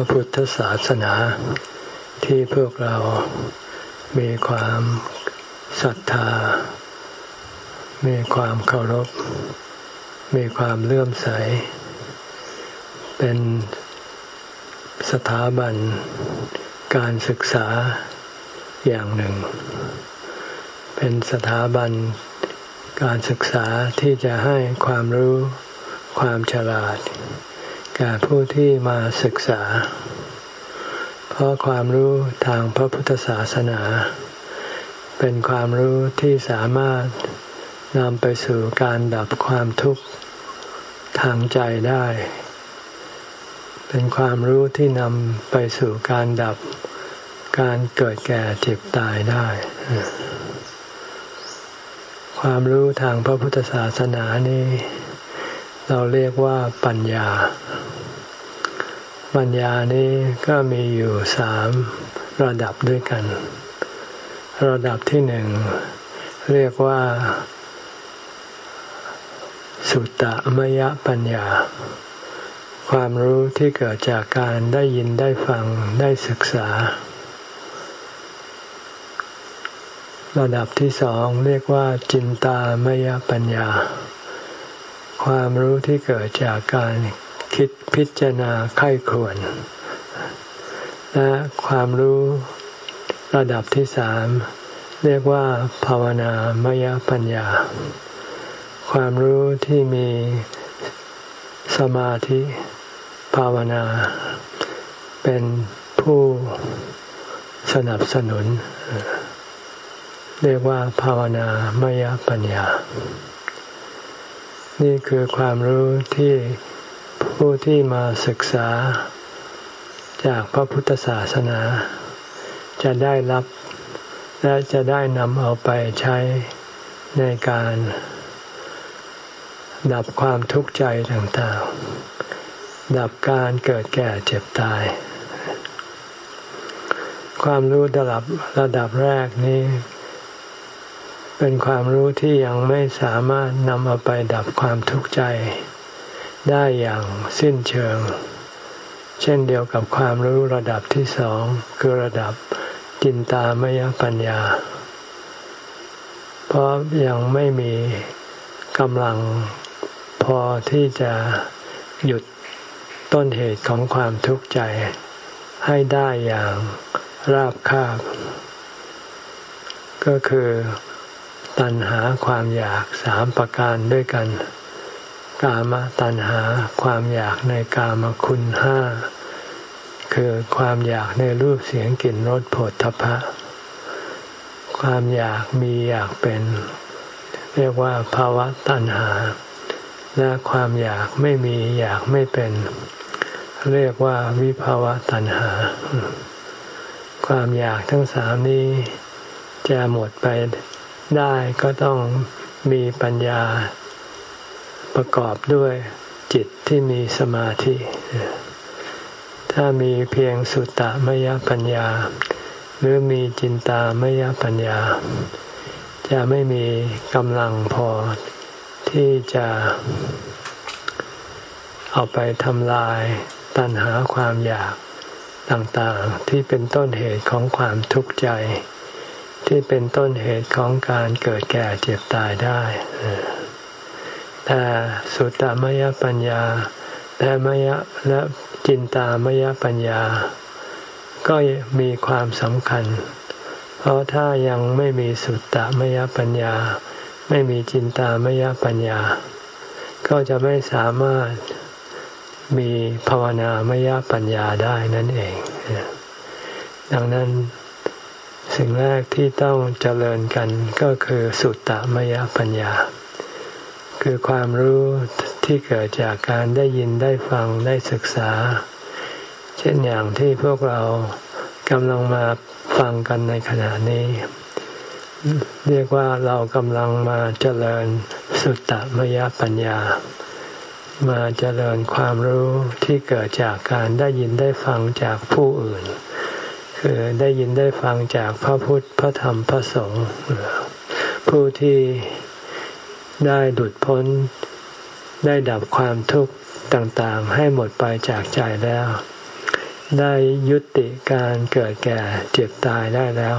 ระพุทธศาสนาที่พวกเรามีความศรัทธา มีความเคารพ มีความเลื่อมใส เป็นสถาบันการศึกษาอย่างหนึ่ง เป็นสถาบันการศึกษาที่จะให้ความรู้ความฉลาด แก่ผู้ที่มาศึกษา เพราะความรู้ทางพระพุทธศาสนา เป็นความรู้ที่สามารถนำไปสู่การดับความทุกข์ทางใจได้ เป็นความรู้ที่นำไปสู่การดับการเกิดแก่เจ็บตายได้ ความรู้ทางพระพุทธศาสนานี้ เราเรียกว่าปัญญา ปัญญานี้ก็มีอยู่สามระดับด้วยกัน ระดับที่หนึ่งเรียกว่า สุตตมยปัญญา ความรู้ที่เกิดจากการได้ยินได้ฟังได้ศึกษา ระดับที่สองเรียกว่า จินตามยปัญญา ความรู้ที่เกิดจากการ คิดพิจารณาไข้ควร และความรู้ระดับที่สามเรียกว่า ภาวนามยปัญญา ความรู้ที่มีสมาธิภาวนา เป็นผู้สนับสนุน เรียกว่า ภาวนามยปัญญา นี่คือความรู้ที่ ผู้ที่มาศึกษาจากพระพุทธศาสนา จะได้รับและจะได้นำเอาไปใช้ในการดับความทุกข์ใจต่างๆ ดับการเกิดแก่เจ็บตาย ความรู้ระดับระดับแรกนี้ เป็นความรู้ที่ยังไม่สามารถนำเอาไปดับความทุกข์ใจ ได้อย่างสิ้นเชิง เช่นเดียวกับความรู้ระดับที่สองคือระดับจินตามยปัญญา เพราะยังไม่มีกำลังพอที่จะหยุดต้นเหตุของความทุกข์ใจให้ได้อย่างราบคาบ ก็คือตัณหาความอยากสามประการด้วยกัน กามตัณหา ความอยากในกามคุณห้า คือความอยากในรูปเสียงกลิ่นรสผลทพะ ความอยากมีอยากเป็น เรียกว่าภาวะตัณหา และความอยากไม่มีอยากไม่เป็น เรียกว่าวิภาวะตัณหา ความอยากทั้งสามนี้จะหมดไปได้ก็ต้องมีปัญญา ประกอบด้วยจิตที่มีสมาธิ ถ้ามีเพียงสุตตมยปัญญา หรือมีจินตามยปัญญา จะไม่มีกำลังพอที่จะเอาไปทำลายตัณหาความอยากต่างๆ ที่เป็นต้นเหตุของความทุกข์ใจ ที่เป็นต้นเหตุของการเกิดแก่เจ็บตายได้ แต่สุตตมยปัญญาและมยและจินตามยปัญญา ก็มีความสำคัญ เพราะถ้ายังไม่มีสุตตมยปัญญา ไม่มีจินตามยปัญญา ก็จะไม่สามารถมีภาวนามยปัญญาได้นั่นเอง ดังนั้นสิ่งแรกที่ต้องเจริญกันก็คือสุตตมยปัญญา คือความรู้ที่เกิดจากการได้ยินได้ฟังได้ศึกษา เช่นอย่างที่พวกเรากำลังมาฟังกันในขณะนี้ เรียกว่าเรากำลังมาเจริญสุตตมยปัญญา มาเจริญความรู้ที่เกิดจากการได้ยินได้ฟังจากผู้อื่น คือได้ยินได้ฟังจากพระพุทธพระธรรมพระสงฆ์ผู้ที่ ได้ดุดพ้น ได้ดับความทุกข์ต่างๆ ให้หมดไปจากใจแล้ว ได้ยุติการเกิดแก่เจ็บตายได้แล้ว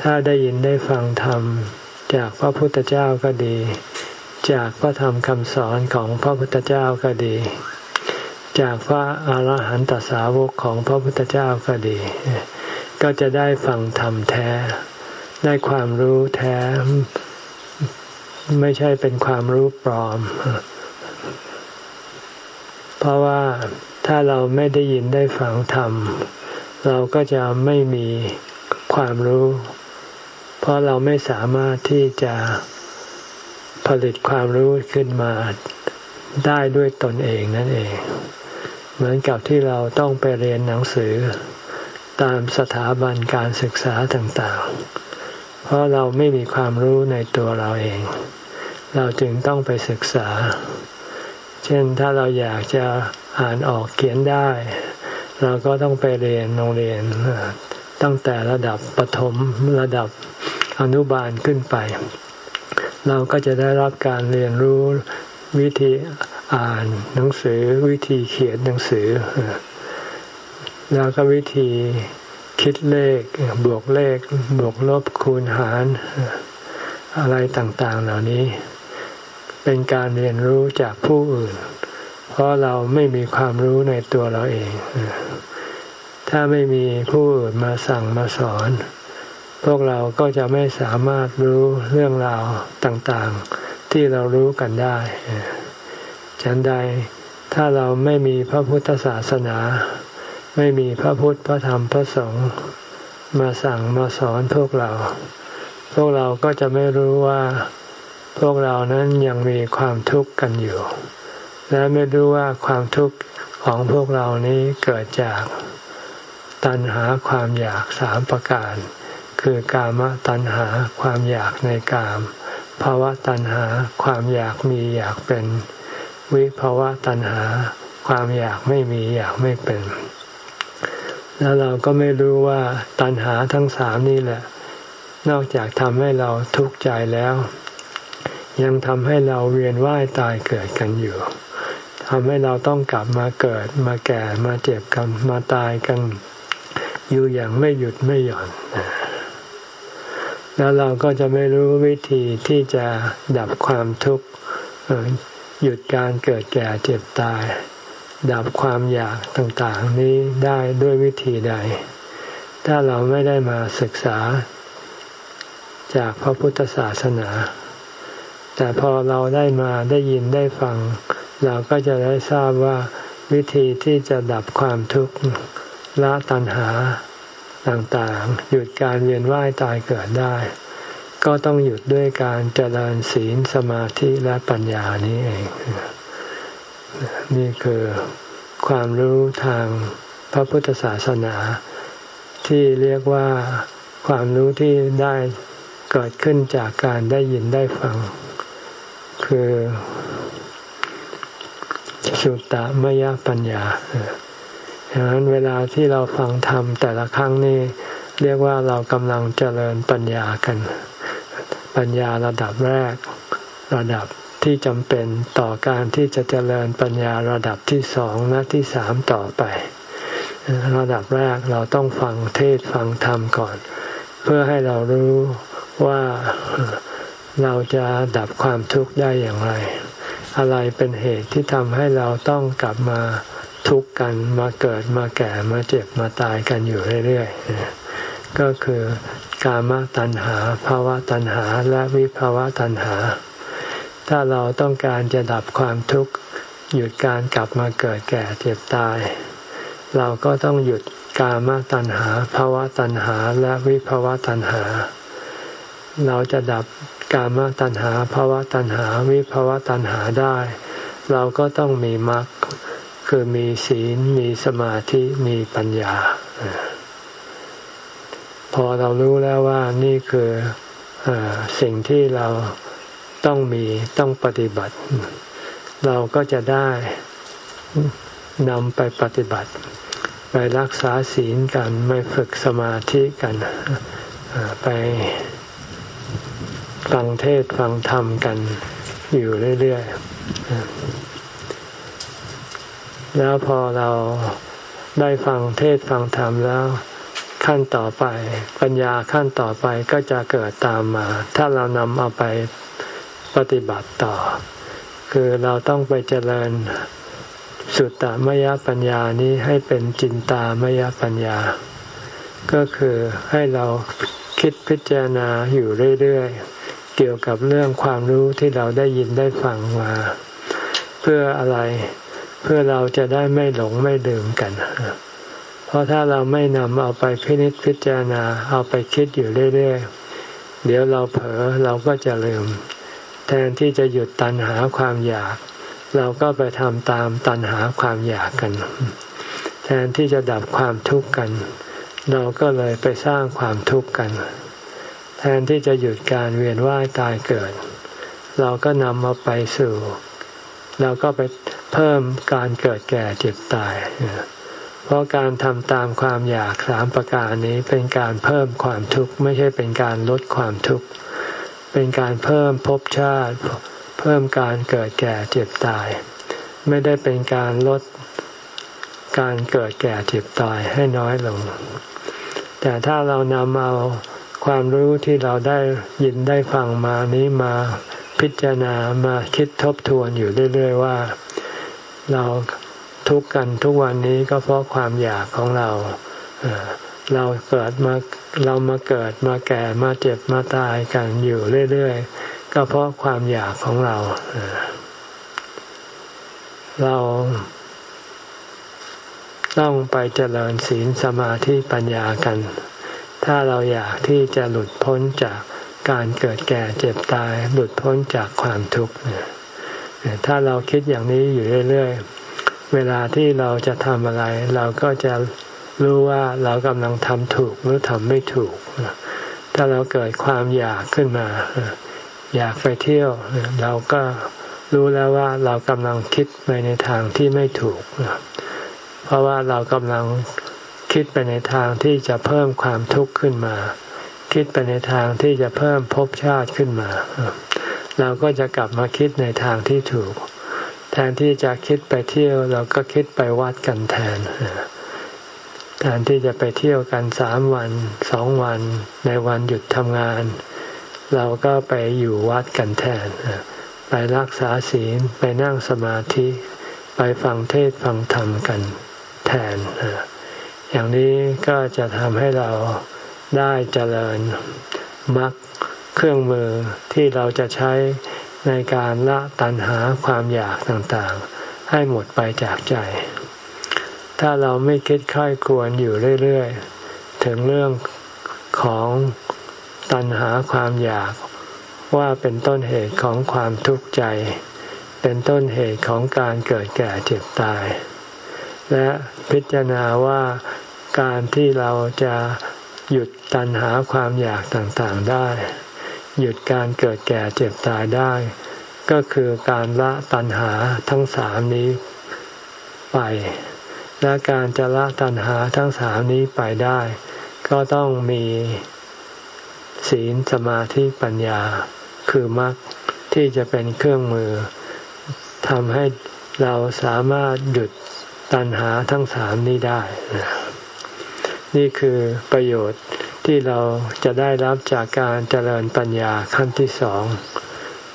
ถ้าได้ยินได้ฟังธรรมจากพระพุทธเจ้าก็ดี จากพระธรรมคำสอนของพระพุทธเจ้าก็ดี จากพระอาหารหันตสาวกของพระพุทธเจ้าก็ดี ก็จะได้ฟังธรรมแท้ ได้ความรู้แท้ ไม่ใช่เป็นความรู้ปลอม เพราะว่าถ้าเราไม่ได้ยินได้ฟังธรรม เราก็จะไม่มีความรู้ เพราะเราไม่สามารถที่จะผลิตความรู้ขึ้นมาได้ด้วยตนเองนั่นเอง เหมือนกับที่เราต้องไปเรียนหนังสือตามสถาบันการศึกษาต่างๆ เพราะเราไม่มีความรู้ในตัวเราเอง เราจึงต้องไปศึกษา เช่นถ้าเราอยากจะอ่านออกเขียนได้ เราก็ต้องไปเรียนโรงเรียนตั้งแต่ระดับปฐมระดับอนุบาลขึ้นไป เราก็จะได้รับการเรียนรู้วิธีอ่านหนังสือวิธีเขียนหนังสือ แล้วก็วิธี คิดเลขบวกเลข บวกลบคูณหาร อะไรต่างๆ เหล่านี้ เป็นการเรียนรู้จากผู้อื่น เพราะเราไม่มีความรู้ในตัวเราเอง ถ้าไม่มีผู้อื่นมาสั่งมาสอน พวกเราก็จะไม่สามารถรู้เรื่องราวต่างๆ ที่เรารู้กันได้ฉันใดถ้าเราไม่มีพระพุทธศาสนา ไม่มีพระพุทธพระธรรมพระสงฆ์มาสั่งมาสอนพวกเรา พวกเราก็จะไม่รู้ว่าพวกเรานั้นยังมีความทุกข์กันอยู่ และไม่รู้ว่าความทุกข์ของพวกเรานี้เกิดจากตัณหาความอยากสามประการ คือกามตัณหาความอยากในกามภาวะตัณหาความอยากมีอยากเป็น วิภาวะตัณหา ความอยากไม่มีอยากไม่เป็น แล้วเราก็ไม่รู้ว่าตัณหาทั้งสามนี่แหละ นอกจากทำให้เราทุกข์ใจแล้ว ยังทำให้เราเวียนว่ายตายเกิดกันอยู่ทำให้เราต้องกลับมาเกิดมาแก่มาเจ็บกันมาตายกัน อยู่อย่างไม่หยุดไม่หย่อน แล้วเราก็จะไม่รู้วิธีที่จะดับความทุกข์หยุดการเกิดแก่เจ็บตาย ดับความอยากต่างๆ นี้ได้ด้วยวิธีใด ถ้าเราไม่ได้มาศึกษา จากพระพุทธศาสนา แต่พอเราได้มาได้ยินได้ฟัง เราก็จะได้ทราบว่าวิธีที่จะดับความทุกข์ละตัณหาต่างๆ หยุดการเวียนว่ายตายเกิดได้ ก็ต้องหยุดด้วยการเจริญศีลสมาธิและปัญญานี้เอง นี่คือความรู้ทางพระพุทธศาสนา ที่เรียกว่าความรู้ที่ได้เกิดขึ้นจากการได้ยินได้ฟัง คือสุตตะมยปัญญาดังนั้นเวลาที่เราฟังธรรมแต่ละครั้งนี่เรียกว่าเรากำลังเจริญปัญญากัน ปัญญาระดับแรก ระดับ ที่จำเป็นต่อการที่จะเจริญปัญญาระดับที่สองและที่สามต่อไประดับแรกเราต้องฟังเทศฟังธรรมก่อน เพื่อให้เรารู้ว่าเราจะดับความทุกข์ได้อย่างไร อะไรเป็นเหตุที่ทำให้เราต้องกลับมาทุกข์กันมาเกิดมาแก่มาเจ็บมาตายกันอยู่เรื่อยๆก็คือกามตัณหาภาวะตัณหาและวิภาวะตัณหา ถ้าเราต้องการจะดับความทุกข์หยุดการกลับมาเกิดแก่เจ็บตาย เราก็ต้องหยุดกามตัณหาภาวะตัณหาและวิภาวะตัณหา เราจะดับกามตัณหาภาวะตัณหาวิภาวะตัณหาได้ เราก็ต้องมีมรรคคือมีศีลมีสมาธิมีปัญญา พอเรารู้แล้วว่านี่คืออสิ่งที่เรา ต้องมีต้องปฏิบัติ เราก็จะได้นำไปปฏิบัติ ไปรักษาศีลกันไม่ฝึกสมาธิกันไปฟังเทศฟังธรรมกันอยู่เรื่อยๆ แล้วพอเราได้ฟังเทศฟังธรรมแล้วขั้นต่อไป ปัญญาขั้นต่อไปก็จะเกิดตามมา ถ้าเรานำเอาไป ปฏิบัติต่อ คือเราต้องไปเจริญสุตตมยปัญญานี้ให้เป็นจินตามยปัญญา ก็คือให้เราคิดพิจารณาอยู่เรื่อยๆ เกี่ยวกับเรื่องความรู้ที่เราได้ยินได้ฟังมา เพื่ออะไรเพื่อเราจะได้ไม่หลงไม่ลืมกัน เพราะถ้าเราไม่นำเอาไปพินิจพิจารณาเอาไปคิดอยู่เรื่อยๆ เดี๋ยวเราเผลอเราก็จะลืม แทนที่จะหยุดตัณหาความอยาก เราก็ไปทำตามตัณหาความอยากกัน แทนที่จะดับความทุกข์กัน เราก็เลยไปสร้างความทุกข์กัน แทนที่จะหยุดการเวียนว่ายตายเกิด เราก็นำมาไปสู่ เราก็ไปเพิ่มการเกิดแก่เจ็บตาย เพราะการทำตามความอยากสามประการนี้เป็นการเพิ่มความทุกข์ไม่ใช่เป็นการลดความทุกข์ เป็นการเพิ่มภพชาติ เพิ่มการเกิดแก่เจ็บตาย ไม่ได้เป็นการลดการเกิดแก่เจ็บตายให้น้อยลง แต่ถ้าเรานำเอาความรู้ที่เราได้ยินได้ฟังมานี้มาพิจารณามาคิดทบทวนอยู่เรื่อย ๆ ว่า เราทุกข์กันทุกวันนี้ก็เพราะความอยากของเรา เราเกิดมาเรามาเกิดมาแก่มาเจ็บมาตายกันอยู่เรื่อยๆ ก็เพราะความอยากของเรา เราต้องไปเจริญศีลสมาธิปัญญากัน ถ้าเราอยากที่จะหลุดพ้นจากการเกิดแก่เจ็บตาย หลุดพ้นจากความทุกข์เนี่ยถ้าเราคิดอย่างนี้อยู่เรื่อย ๆ เวลาที่เราจะทำอะไร เราก็จะ รู้ว่าเรากำลังทำถูกหรือทำไม่ถูก ถ้าเราเกิดความอยากขึ้นมา อยากไปเที่ยว เราก็รู้แล้วว่าเรากำลังคิดไปในทางที่ไม่ถูก เพราะว่าเรากำลังคิดไปในทางที่จะเพิ่มความทุกข์ขึ้นมา คิดไปในทางที่จะเพิ่มภพชาติขึ้นมา เราก็จะกลับมาคิดในทางที่ถูก แทนที่จะคิดไปเที่ยว เราก็คิดไปวัดกันแทน แทนที่จะไปเที่ยวกันสามวันสองวันในวันหยุดทำงาน เราก็ไปอยู่วัดกันแทน ไปรักษาศีลไปนั่งสมาธิไปฟังเทศฟังธรรมกันแทน อย่างนี้ก็จะทำให้เราได้เจริญมรรคเครื่องมือที่เราจะใช้ในการละตัณหาความอยากต่างๆ ให้หมดไปจากใจ ถ้าเราไม่คิดค่อยควรอยู่เรื่อยๆ ถึงเรื่องของตัณหาความอยากว่าเป็นต้นเหตุของความทุกข์ใจ เป็นต้นเหตุของการเกิดแก่เจ็บตาย และพิจารณาว่าการที่เราจะหยุดตัณหาความอยากต่างๆได้ หยุดการเกิดแก่เจ็บตายได้ ก็คือการละตัณหาทั้งสามนี้ไป และการจะละตัณหาทั้งสามนี้ไปได้ ก็ต้องมีศีลสมาธิปัญญา คือมรรคที่จะเป็นเครื่องมือทำให้เราสามารถหยุดตัณหาทั้งสามนี้ได้ นี่คือประโยชน์ที่เราจะได้รับจากการเจริญปัญญาขั้นที่สอง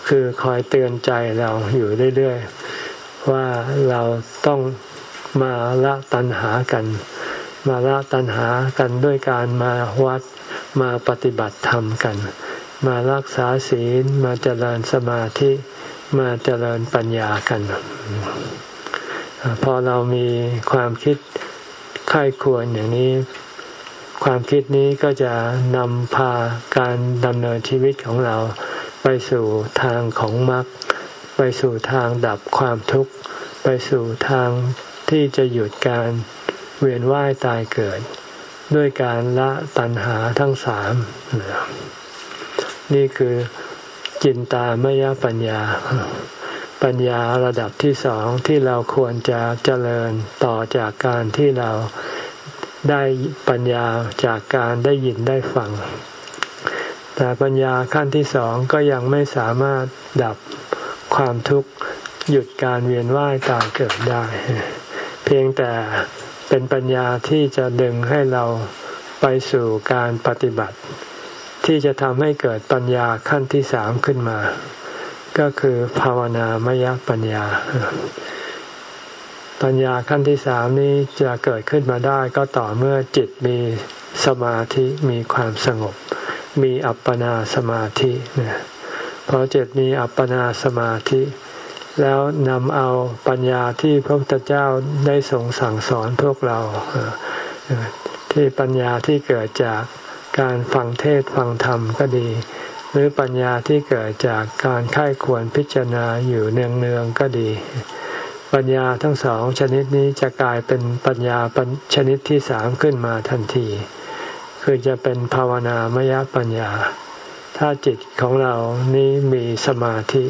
คือคอยเตือนใจเราอยู่เรื่อย ๆ ว่าเราต้อง มาละตัณหากัน มาละตัณหากันด้วยการมาวัดมาปฏิบัติธรรมกัน มารักษาศีลมาเจริญสมาธิมาเจริญปัญญากัน พอเรามีความคิดค่ายควรอย่างนี้ ความคิดนี้ก็จะนำพาการดำเนินชีวิตของเราไปสู่ทางของมรรคไปสู่ทางดับความทุกข์ ไปสู่ทาง ที่จะหยุดการเวียนว่ายตายเกิด ด้วยการละตัณหาทั้งสาม นี่คือจินตามยปัญญา ปัญญาระดับที่สองที่เราควรจะเจริญต่อจากการที่เราได้ปัญญาจากการได้ยินได้ฟัง แต่ปัญญาขั้นที่สองก็ยังไม่สามารถดับความทุกข์หยุดการเวียนว่ายตายเกิดได้ เพียงแต่เป็นปัญญาที่จะดึงให้เราไปสู่การปฏิบัติ ที่จะทำให้เกิดปัญญาขั้นที่สามขึ้นมา ก็คือภาวนามยปัญญา ปัญญาขั้นที่สามนี้จะเกิดขึ้นมาได้ก็ต่อเมื่อจิตมีสมาธิมีความสงบ มีอัปปนาสมาธิพอจิตมีอัปปนาสมาธิ แล้วนำเอาปัญญาที่พระพุทธเจ้าได้ทรงสั่งสอนพวกเราที่ปัญญาที่เกิดจากการฟังเทศฟังธรรมก็ดี หรือปัญญาที่เกิดจากการค่ายควรพิจารณาอยู่เนืองๆก็ดี ปัญญาทั้งสองชนิดนี้จะกลายเป็นปัญญาชนิดที่สามขึ้นมาทันที คือจะเป็นภาวนามยปัญญา ถ้าจิตของเรานี้มีสมาธิ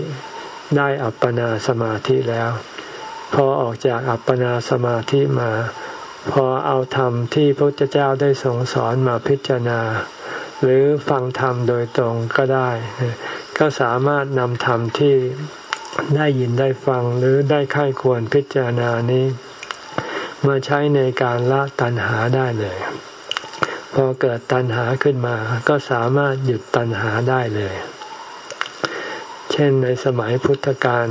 ได้อัปปนาสมาธิแล้ว พอออกจากอัปปนาสมาธิมา พอเอาธรรมที่พระพุทธเจ้าได้ทรงสอนมาพิจารณา หรือฟังธรรมโดยตรงก็ได้ ก็สามารถนำธรรมที่ได้ยินได้ฟังหรือได้ค่ายควรพิจารณานี้ มาใช้ในการละตัณหาได้เลย พอเกิดตัณหาขึ้นมา ก็สามารถหยุดตัณหาได้เลย เช่นในสมัยพุทธกาล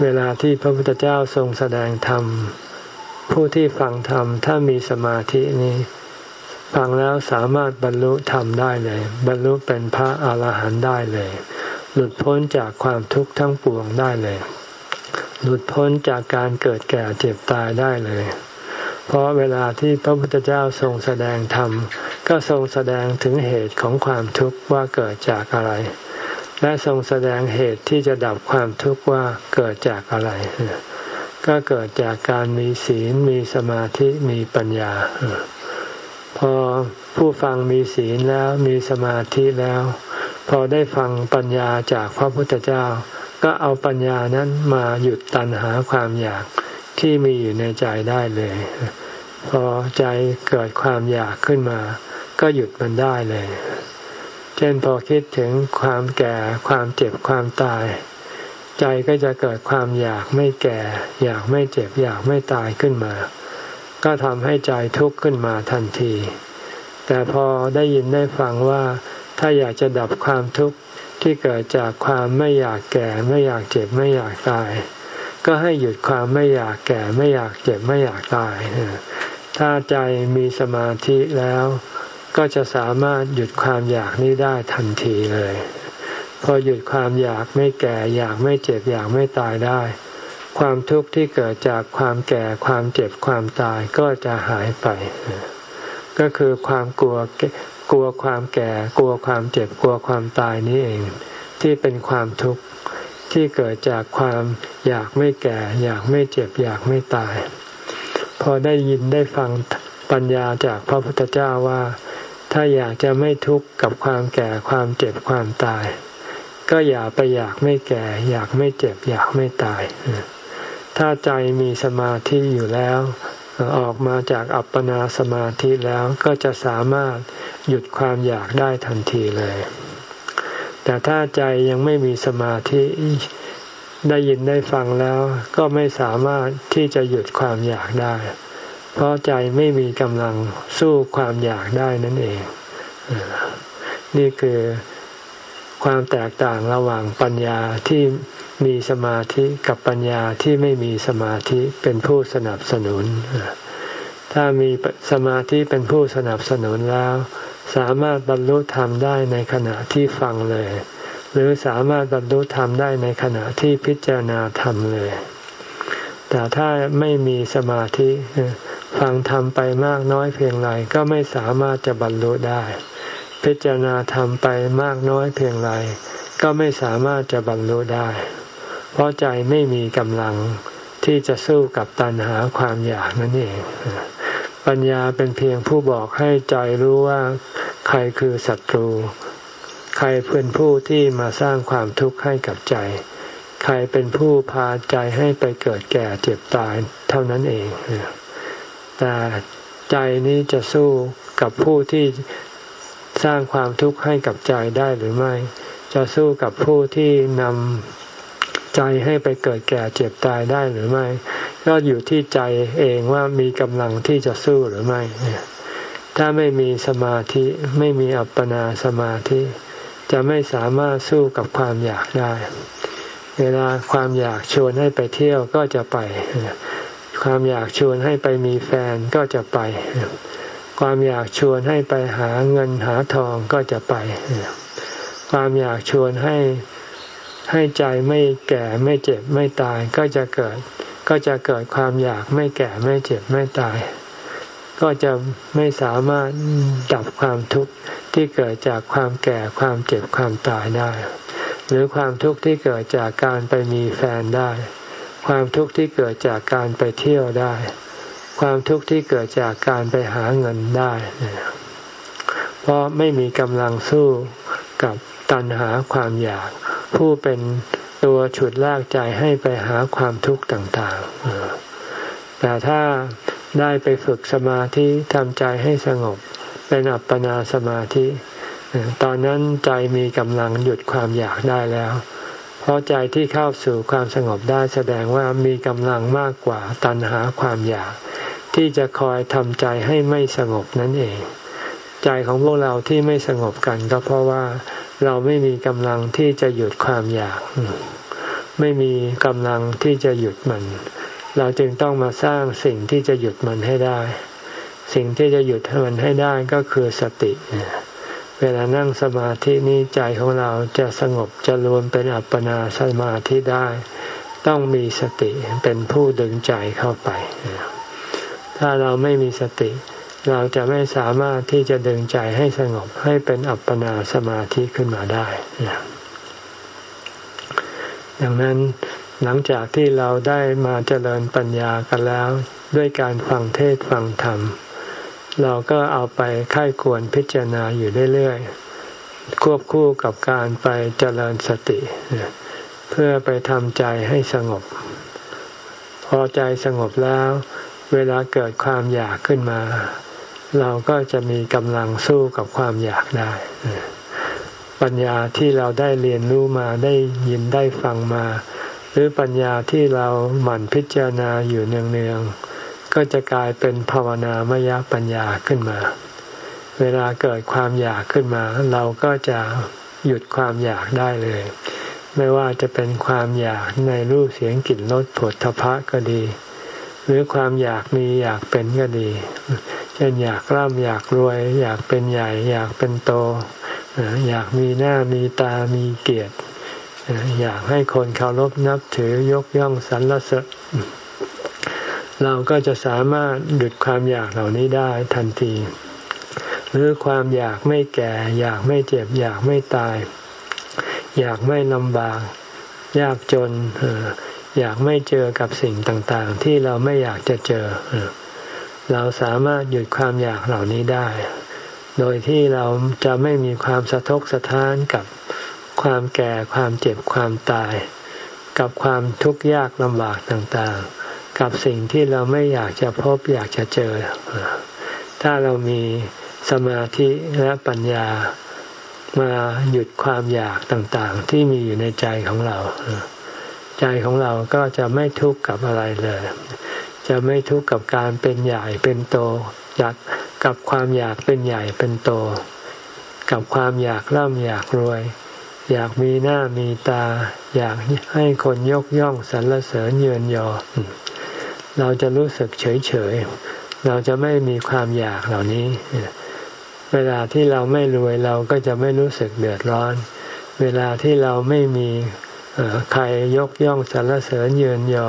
เวลาที่พระพุทธเจ้าทรงแสดงธรรม ผู้ที่ฟังธรรมถ้ามีสมาธินี้ ฟังแล้วสามารถบรรลุธรรมได้เลย บรรลุเป็นพระอาหารหันต์ได้เลย หลุดพ้นจากความทุกข์ทั้งปวงได้เลย หลุดพ้นจากการเกิดแก่เจ็บตายได้เลย เพราะเวลาที่พระพุทธเจ้าทรงแสดงธรรม ก็ทรงแสดงถึงเหตุของความทุกข์ว่าเกิดจากอะไร และทรงแสดงเหตุที่จะดับความทุกข์ว่าเกิดจากอะไร ก็เกิดจากการมีศีลมีสมาธิมีปัญญา พอผู้ฟังมีศีลแล้วมีสมาธิแล้ว พอได้ฟังปัญญาจากพระพุทธเจ้า ก็เอาปัญญานั้นมาหยุดตันหาความอยากที่มีอยู่ในใจได้เลย พอใจเกิดความอยากขึ้นมา ก็หยุดมันได้เลย เช่นพอคิดถึงความแก่ความเจ็บความตาย ใจก็จะเกิดความอยากไม่แก่ อยากไม่เจ็บอยากไม่ตายขึ้นมา ก็ทำให้ใจทุกข์ขึ้นมาทันที แต่พอได้ยินได้ฟังว่าถ้าอยากจะดับความทุกข์ที่เกิดจากความไม่อยากแก่ ไม่อยากเจ็บไม่อยากตาย ก็ให้หยุดความไม่อยากแก่ ไม่อยากเจ็บไม่อยากตายถ้าใจมีสมาธิแล้ว ก็จะสามารถหยุดความอยากนี้ได้ทันทีเลย พอหยุดความอยากไม่แก่อยากไม่เจ็บอยากไม่ตายได้ ความทุกข์ที่เกิดจากความแก่ความเจ็บความตายก็จะหายไป ก็คือความกลัวกลัวความแก่กลัวความเจ็บกลัวความตายนี้เอง ที่เป็นความทุกข์ที่เกิดจากความอยากไม่แก่ อยากไม่เจ็บ อยากไม่ตาย พอได้ยินได้ฟังปัญญาจากพระพุทธเจ้าว่า ถ้าอยากจะไม่ทุกข์กับความแก่ความเจ็บความตาย ก็อย่าไปอยากไม่แก่ อยากไม่เจ็บ อยากไม่ตาย ถ้าใจมีสมาธิอยู่แล้ว ออกมาจากอัปปนาสมาธิแล้วก็จะสามารถหยุดความอยากได้ทันทีเลย แต่ถ้าใจยังไม่มีสมาธิได้ยินได้ฟังแล้ว ก็ไม่สามารถที่จะหยุดความอยากได้ เพราะใจไม่มีกำลังสู้ความอยากได้นั่นเอง นี่คือความแตกต่างระหว่างปัญญาที่มีสมาธิกับปัญญาที่ไม่มีสมาธิเป็นผู้สนับสนุน ถ้ามีสมาธิเป็นผู้สนับสนุนแล้ว สามารถบรรลุธรรมได้ในขณะที่ฟังเลย หรือสามารถบรรลุธรรมได้ในขณะที่พิจารณาธรรมเลย แต่ถ้าไม่มีสมาธิ ฟังทำไปมากน้อยเพียงไรก็ไม่สามารถจะบรรลุได้ พิจารณาทำไปมากน้อยเพียงไรก็ไม่สามารถจะบรรลุได้ เพราะใจไม่มีกำลังที่จะสู้กับตัณหาความอยากนั่นเอง ปัญญาเป็นเพียงผู้บอกให้ใจรู้ว่าใครคือศัตรู ใครเป็นผู้ที่มาสร้างความทุกข์ให้กับใจ ใครเป็นผู้พาใจให้ไปเกิดแก่เจ็บตายเท่านั้นเอง แต่ใจนี้จะสู้กับผู้ที่สร้างความทุกข์ให้กับใจได้หรือไม่ จะสู้กับผู้ที่นำใจให้ไปเกิดแก่เจ็บตายได้หรือไม่ ก็อยู่ที่ใจเองว่ามีกำลังที่จะสู้หรือไม่ ถ้าไม่มีสมาธิไม่มีอัปปนาสมาธิ จะไม่สามารถสู้กับความอยากได้ เวลาความอยากชวนให้ไปเที่ยวก็จะไป ความอยากชวนให้ไปมีแฟนก็จะไป ความอยากชวนให้ไปหาเงินหาทองก็จะไป ความอยากชวนให้ให้ใจไม่แก่ไม่เจ็บไม่ตายก็จะเกิด ก็จะเกิดความอยากไม่แก่ไม่เจ็บไม่ตาย ก็จะไม่สามารถดับความทุกข์ที่เกิดจากความแก่ความเจ็บความตายได้ หรือความทุกข์ที่เกิดจากการไปมีแฟนได้ ความทุกข์ที่เกิดจากการไปเที่ยวได้ ความทุกข์ที่เกิดจากการไปหาเงินได้ เพราะไม่มีกำลังสู้กับตัณหาความอยาก ผู้เป็นตัวฉุดลากใจให้ไปหาความทุกข์ต่างๆ แต่ถ้าได้ไปฝึกสมาธิทำใจให้สงบ เป็นอัปปนาสมาธิ ตอนนั้นใจมีกำลังหยุดความอยากได้แล้ว เพราะใจที่เข้าสู่ความสงบได้แสดงว่ามีกำลังมากกว่าตัณหาความอยาก ที่จะคอยทำใจให้ไม่สงบนั่นเอง ใจของพวกเราที่ไม่สงบกันก็เพราะว่าเราไม่มีกำลังที่จะหยุดความอยาก ไม่มีกำลังที่จะหยุดมัน เราจึงต้องมาสร้างสิ่งที่จะหยุดมันให้ได้ สิ่งที่จะหยุดมันให้ได้ก็คือสติ เวลานั่งสมาธินี้ใจของเราจะสงบจะรวมเป็นอัปปนาสมาธิได้ ต้องมีสติเป็นผู้ดึงใจเข้าไป ถ้าเราไม่มีสติ เราจะไม่สามารถที่จะดึงใจให้สงบให้เป็นอัปปนาสมาธิขึ้นมาได้ดังนั้นหลังจากที่เราได้มาเจริญปัญญากันแล้ว ด้วยการฟังเทศฟังธรรม เราก็เอาไปค่ายควรพิจารณาอยู่เรื่อยๆ ควบคู่กับการไปเจริญสติ เพื่อไปทำใจให้สงบ พอใจสงบแล้ว เวลาเกิดความอยากขึ้นมา เราก็จะมีกำลังสู้กับความอยากได้ ปัญญาที่เราได้เรียนรู้มาได้ยินได้ฟังมา หรือปัญญาที่เราหมั่นพิจารณาอยู่เนืองๆ ก็จะกลายเป็นภาวนามยปัญญาขึ้นมา เวลาเกิดความอยากขึ้นมา เราก็จะหยุดความอยากได้เลย ไม่ว่าจะเป็นความอยากในรูปเสียงกลิ่นรสผลทพะก็ดี หรือความอยากมีอยากเป็นก็ดี เช่นอยากร่ำอยากรวย อยากเป็นใหญ่ อยากเป็นโต อยากมีหน้ามีตามีเกียรติ อยากให้คนเคารพนับถือยกย่องสรรเสริญ เราก็จะสามารถหยุดความอยากเหล่านี้ได้ทันที หรือความอยากไม่แก่ อยากไม่เจ็บ อยากไม่ตาย อยากไม่ลำบาก ยากจนอยากไม่เจอกับสิ่งต่างๆ ที่เราไม่อยากจะเจอ เราสามารถหยุดความอยากเหล่านี้ได้ โดยที่เราจะไม่มีความสะทกสะท้านกับความแก่ความเจ็บความตาย กับความทุกข์ยากลำบากต่างๆ กับสิ่งที่เราไม่อยากจะพบอยากจะเจอ ถ้าเรามีสมาธิและปัญญามาหยุดความอยากต่างๆ ที่มีอยู่ในใจของเรา ใจของเราก็จะไม่ทุกข์กับอะไรเลย จะไม่ทุกข์กับการเป็นใหญ่เป็นโตอยากกับความอยากเป็นใหญ่เป็นโต กับความอยากร่ำอยากรวย อยากมีหน้ามีตา อยากให้คนยกย่องสรรเสริญเยือนยอ เราจะรู้สึกเฉยเฉยเราจะไม่มีความอยากเหล่านี้ เวลาที่เราไม่รวยเราก็จะไม่รู้สึกเดือดร้อน เวลาที่เราไม่มีใครยกย่องสรรเสริญเยือนยอ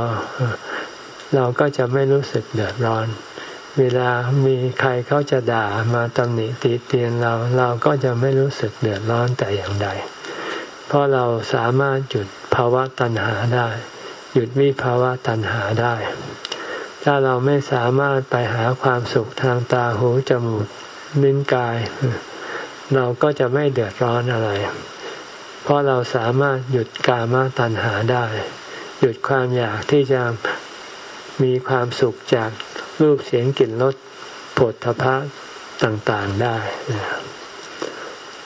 เราก็จะไม่รู้สึกเดือดร้อน เวลามีใครเขาจะด่ามาตำหนิติเตียนเราเราก็จะไม่รู้สึกเดือดร้อนแต่อย่างใด เพราะเราสามารถหยุดภาวะตัณหาได้ หยุดวิภาวะตัณหาได้ ถ้าเราไม่สามารถไปหาความสุขทางตาหูจมูกลิ้นกาย เราก็จะไม่เดือดร้อนอะไร เพราะเราสามารถหยุดกามตัณหาได้ หยุดความอยากที่จะมีความสุขจากรูปเสียงกลิ่นรสผลทพะต่างๆได้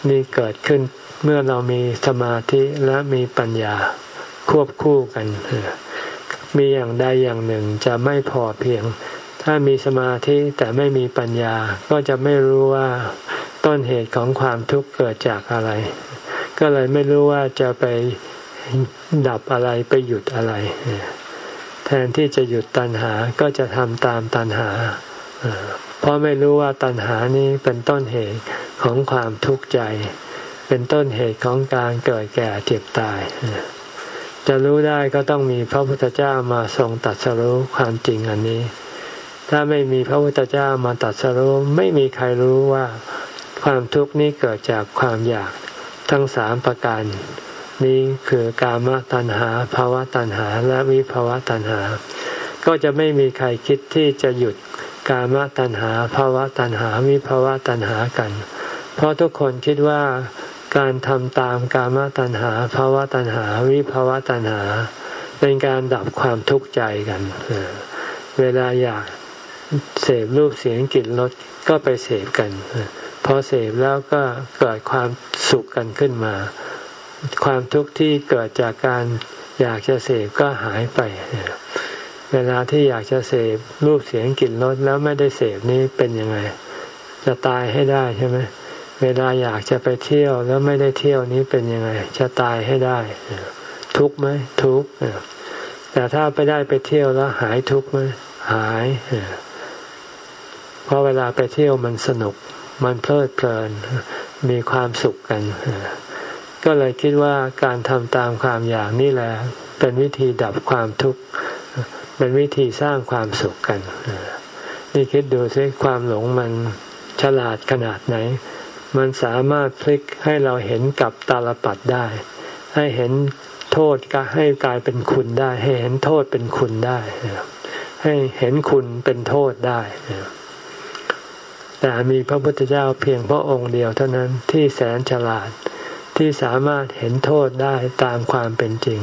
นี่เกิดขึ้นเมื่อเรามีสมาธิและมีปัญญาควบคู่กัน มีอย่างใดอย่างหนึ่งจะไม่พอเพียง ถ้ามีสมาธิแต่ไม่มีปัญญา ก็จะไม่รู้ว่าต้นเหตุของความทุกข์เกิดจากอะไร ก็เลยไม่รู้ว่าจะไปดับอะไรไปหยุดอะไร แทนที่จะหยุดตัณหาก็จะทำตามตัณหา เพราะไม่รู้ว่าตัณหานี้เป็นต้นเหตุของความทุกข์ใจ เป็นต้นเหตุของการเกิดแก่เจ็บตาย จะรู้ได้ก็ต้องมีพระพุทธเจ้ามาทรงตัดสรู้ความจริงอันนี้ ถ้าไม่มีพระพุทธเจ้ามาตัดสรู้ไม่มีใครรู้ว่าความทุกข์นี้เกิดจากความอยากทั้งสามประการ นี้คือกามตัณหาภาวะตัณหาและวิภาวะตัณหา ก็จะไม่มีใครคิดที่จะหยุดกามตัณหาภาวะตัณหาวิภาวะตัณหากัน เพราะทุกคนคิดว่า การทำตามกามตัณหาภาวะตัณหา วิภาวะตัณหา เป็นการดับความทุกข์ใจกัน เวลาอยากเสพรูปเสียงกลิ่นรสก็ไปเสพกัน พอเสพแล้วก็เกิดความสุขกันขึ้นมา ความทุกข์ที่เกิดจากการอยากจะเสพก็หายไป เวลาที่อยากจะเสพรูปเสียงกลิ่นรสแล้วไม่ได้เสพนี้เป็นยังไง จะตายให้ได้ใช่ไหม เวลาอยากจะไปเที่ยวแล้วไม่ได้เที่ยวนี้เป็นยังไง จะตายให้ได้ ทุกไหมทุกแต่ถ้าไปได้ไปเที่ยวแล้วหายทุกไหมหายเพราะเวลาไปเที่ยวมันสนุก มันเพลิดเพลิน มีความสุขกัน ก็เลยคิดว่าการทำตามความอยากนี่แหละ เป็นวิธีดับความทุกข์ เป็นวิธีสร้างความสุขกัน นี่คิดดูซิความหลงมันฉลาดขนาดไหน มันสามารถพลิกให้เราเห็นกับตาลปัดได้ ให้เห็นโทษก็ให้กลายเป็นคุณได้ ให้เห็นโทษเป็นคุณได้ ให้เห็นคุณเป็นโทษได้ แต่มีพระพุทธเจ้าเพียงพระองค์เดียวเท่านั้นที่แสนฉลาดที่สามารถเห็นโทษได้ตามความเป็นจริง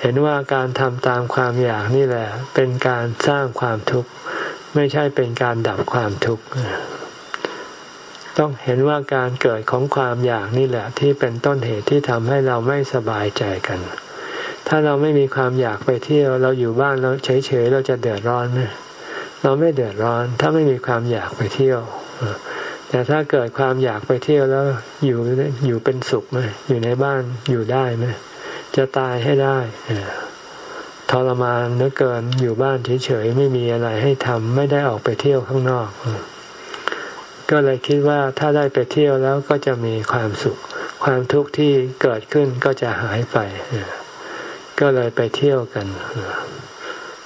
เห็นว่าการทำตามความอยากนี่แหละ เป็นการสร้างความทุกข์ ไม่ใช่เป็นการดับความทุกข์ ต้องเห็นว่าการเกิดของความอยากนี่แหละที่เป็นต้นเหตุที่ทำให้เราไม่สบายใจกัน ถ้าเราไม่มีความอยากไปเที่ยวเราอยู่บ้านเราเฉยๆเราจะเดือดร้อนไหมเราไม่เดือดร้อน ถ้าไม่มีความอยากไปเที่ยวแต่ถ้าเกิดความอยากไปเที่ยวแล้วอยู่อยู่เป็นสุขไหมอยู่ในบ้านอยู่ได้ไหมจะตายให้ได้ทรมานเนื้อเกินอยู่บ้านเฉยๆไม่มีอะไรให้ทำไม่ได้ออกไปเที่ยวข้างนอก ก็เลยคิดว่าถ้าได้ไปเที่ยวแล้วก็จะมีความสุข ความทุกข์ที่เกิดขึ้นก็จะหายไป ก็เลยไปเที่ยวกัน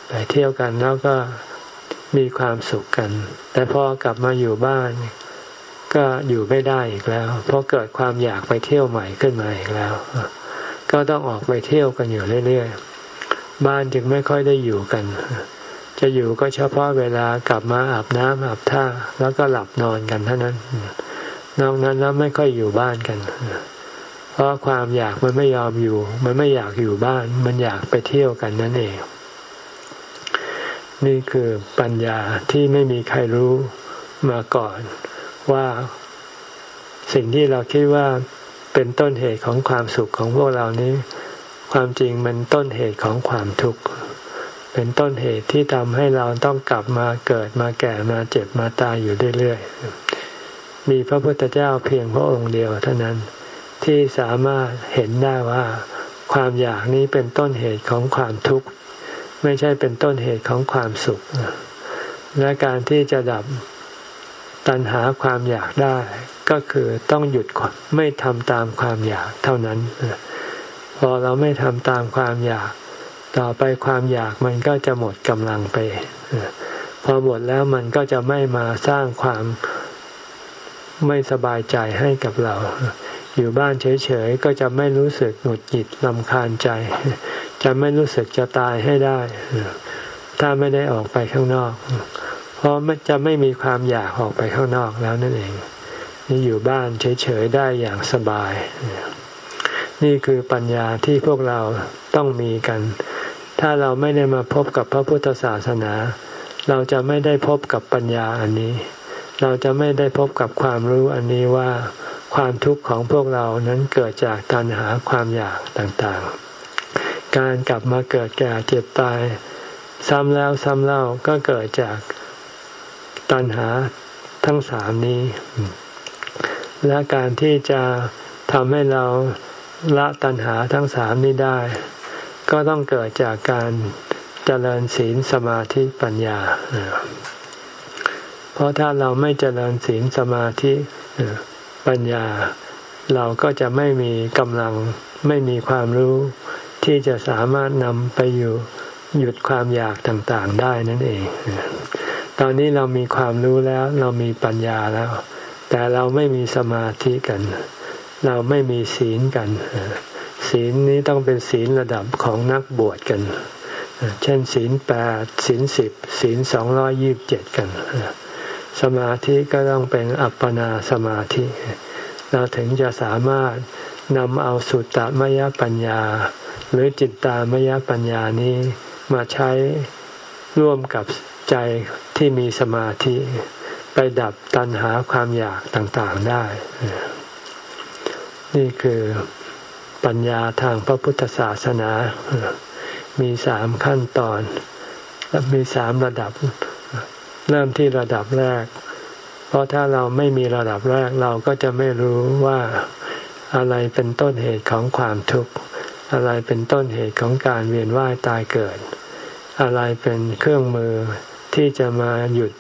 ไปเที่ยวกันแล้วก็มีความสุขกัน แต่พอกลับมาอยู่บ้าน ก็อยู่ไม่ได้อีกแล้ว เพราะเกิดความอยากไปเที่ยวใหม่ขึ้นมาอีกแล้ว ก็ต้องออกไปเที่ยวกันอยู่เรื่อยๆ บ้านจึงไม่ค่อยได้อยู่กัน จะอยู่ก็เฉพาะเวลากลับมาอาบน้ำอาบท่าแล้วก็หลับนอนกันเท่านั้น นอกนั้นแล้วไม่ค่อยอยู่บ้านกัน เพราะความอยากมันไม่ยอมอยู่ มันไม่อยากอยู่บ้าน มันอยากไปเที่ยวกันนั่นเอง นี่คือปัญญาที่ไม่มีใครรู้มาก่อนว่าสิ่งที่เราคิดว่าเป็นต้นเหตุของความสุขของพวกเรานี้ ความจริงมันต้นเหตุของความทุกข์ เป็นต้นเหตุที่ทำให้เราต้องกลับมาเกิดมาแก่มาเจ็บมาตายอยู่เรื่อยๆ มีพระพุทธเจ้าเพียงพระองค์เดียวเท่านั้นที่สามารถเห็นได้ว่า ความอยากนี้เป็นต้นเหตุของความทุกข์ ไม่ใช่เป็นต้นเหตุของความสุข และการที่จะดับตัณหาความอยากได้ ก็คือต้องหยุดไม่ทำตามความอยากเท่านั้น พอเราไม่ทำตามความอยาก ต่อไปความอยากมันก็จะหมดกำลังไป พอหมดแล้วมันก็จะไม่มาสร้างความไม่สบายใจให้กับเรา อยู่บ้านเฉยๆก็จะไม่รู้สึกหงุดหงิดลำคาญใจ จะไม่รู้สึกจะตายให้ได้ ถ้าไม่ได้ออกไปข้างนอก เพราะมันจะไม่มีความอยากออกไปข้างนอกแล้วนั่นเอง นี่อยู่บ้านเฉยๆได้อย่างสบาย นี่คือปัญญาที่พวกเราต้องมีกัน ถ้าเราไม่ได้มาพบกับพระพุทธศาสนา เราจะไม่ได้พบกับปัญญาอันนี้ เราจะไม่ได้พบกับความรู้อันนี้ว่าความทุกข์ของพวกเรานั้นเกิดจากตัณหาความอยากต่างๆ การกลับมาเกิดแก่เจ็บตาย ซ้ำแล้วซ้ำเล่าก็เกิดจากตัณหาทั้งสามนี้ และการที่จะทำให้เรา ละตัณหาทั้งสามนี้ได้ ก็ต้องเกิดจากการเจริญศีลสมาธิปัญญา เพราะถ้าเราไม่เจริญศีลสมาธิปัญญา เราก็จะไม่มีกำลังไม่มีความรู้ที่จะสามารถนำไปอยู่หยุดความอยากต่างๆได้นั่นเอง ตอนนี้เรามีความรู้แล้ว เรามีปัญญาแล้ว แต่เราไม่มีสมาธิกัน เราไม่มีศีลกัน ศีลนี้ต้องเป็นศีลระดับของนักบวชกัน เช่นศีลแปดศีลสิบศีลสองร้อยี่บเจ็ดกัน สมาธิก็ต้องเป็นอัปปนาสมาธิ เราถึงจะสามารถนำเอาสุตตมยปัญญา หรือจิตตามยปัญญานี้มาใช้ร่วมกับใจที่มีสมาธิ ไปดับตัณหาความอยากต่างๆได้ นี่คือปัญญาทางพระพุทธศาสนา มีสามขั้นตอน และมีสามระดับ เริ่มที่ระดับแรก เพราะถ้าเราไม่มีระดับแรกเราก็จะไม่รู้ว่าอะไรเป็นต้นเหตุของความทุกข์ อะไรเป็นต้นเหตุของการเวียนว่ายตายเกิด อะไรเป็นเครื่องมือที่จะมาหยุด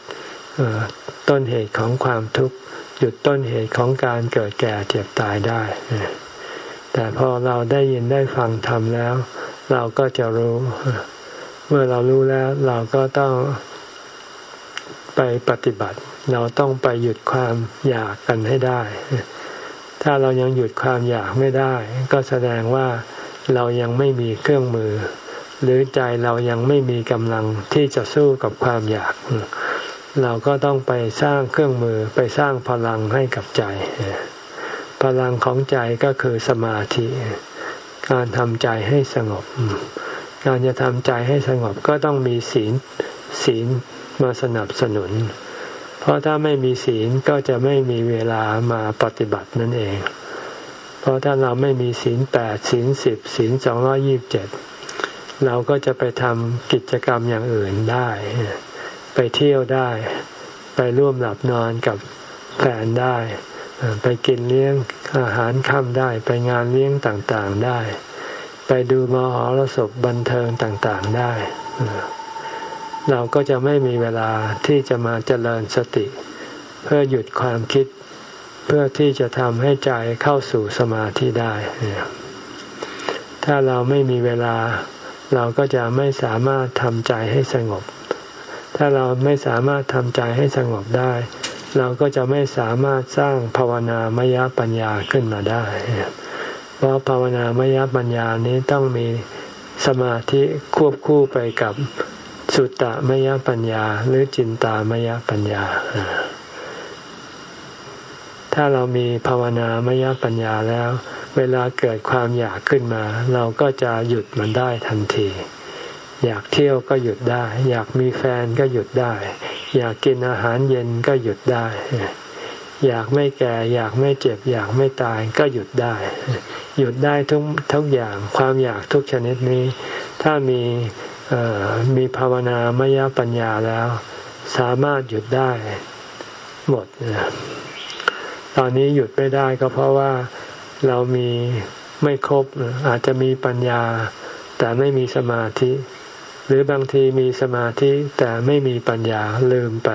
ต้นเหตุของความทุกข์ หยุดต้นเหตุของการเกิดแก่เจ็บตายได้ แต่พอเราได้ยินได้ฟังทำแล้ว เราก็จะรู้ เมื่อเรารู้แล้วเราก็ต้องไปปฏิบัติ เราต้องไปหยุดความอยากกันให้ได้ ถ้าเรายังหยุดความอยากไม่ได้ ก็แสดงว่าเรายังไม่มีเครื่องมือ หรือใจเรายังไม่มีกำลังที่จะสู้กับความอยาก เราก็ต้องไปสร้างเครื่องมือไปสร้างพลังให้กับใจ พลังของใจก็คือสมาธิ การทำใจให้สงบ การจะทำใจให้สงบก็ต้องมีศีลศีลมาสนับสนุน เพราะถ้าไม่มีศีลก็จะไม่มีเวลามาปฏิบัตินั่นเอง เพราะถ้าเราไม่มีศีลแปดศีลสิบศีลสองร้อยี่บเจ็ดเราก็จะไปทำกิจกรรมอย่างอื่นได้ ไปเที่ยวได้ ไปร่วมหลับนอนกับแฟนได้ไปกินเลี้ยงอาหารค่ำได้ไปงานเลี้ยงต่างๆได้ ไปดูมหรสพบันเทิงต่างๆได้ เราก็จะไม่มีเวลาที่จะมาเจริญสติ เพื่อหยุดความคิด เพื่อที่จะทำให้ใจเข้าสู่สมาธิได้ ถ้าเราไม่มีเวลา เราก็จะไม่สามารถทำใจให้สงบ ถ้าเราไม่สามารถทำใจให้สงบได้ เราก็จะไม่สามารถสร้างภาวนามยปัญญาขึ้นมาได้ เพราะภาวนามยปัญญานี้ต้องมีสมาธิควบคู่ไปกับสุตตมยปัญญา หรือจินตามยปัญญา ถ้าเรามีภาวนามยปัญญาแล้ว เวลาเกิดความอยากขึ้นมา เราก็จะหยุดมันได้ทันที อยากเที่ยวก็หยุดได้ อยากมีแฟนก็หยุดได้ อยากกินอาหารเย็นก็หยุดได้ อยากไม่แก่ อยากไม่เจ็บ อยากไม่ตายก็หยุดได้ หยุดได้ทุกทุกอย่างความอยากทุกชนิดนี้ ถ้ามีมีภาวนามยปัญญาแล้ว สามารถหยุดได้หมดตอนนี้หยุดไม่ได้ก็เพราะว่าเรามีไม่ครบอาจจะมีปัญญา แต่ไม่มีสมาธิ หรือบางทีมีสมาธิแต่ไม่มีปัญญาลืมไป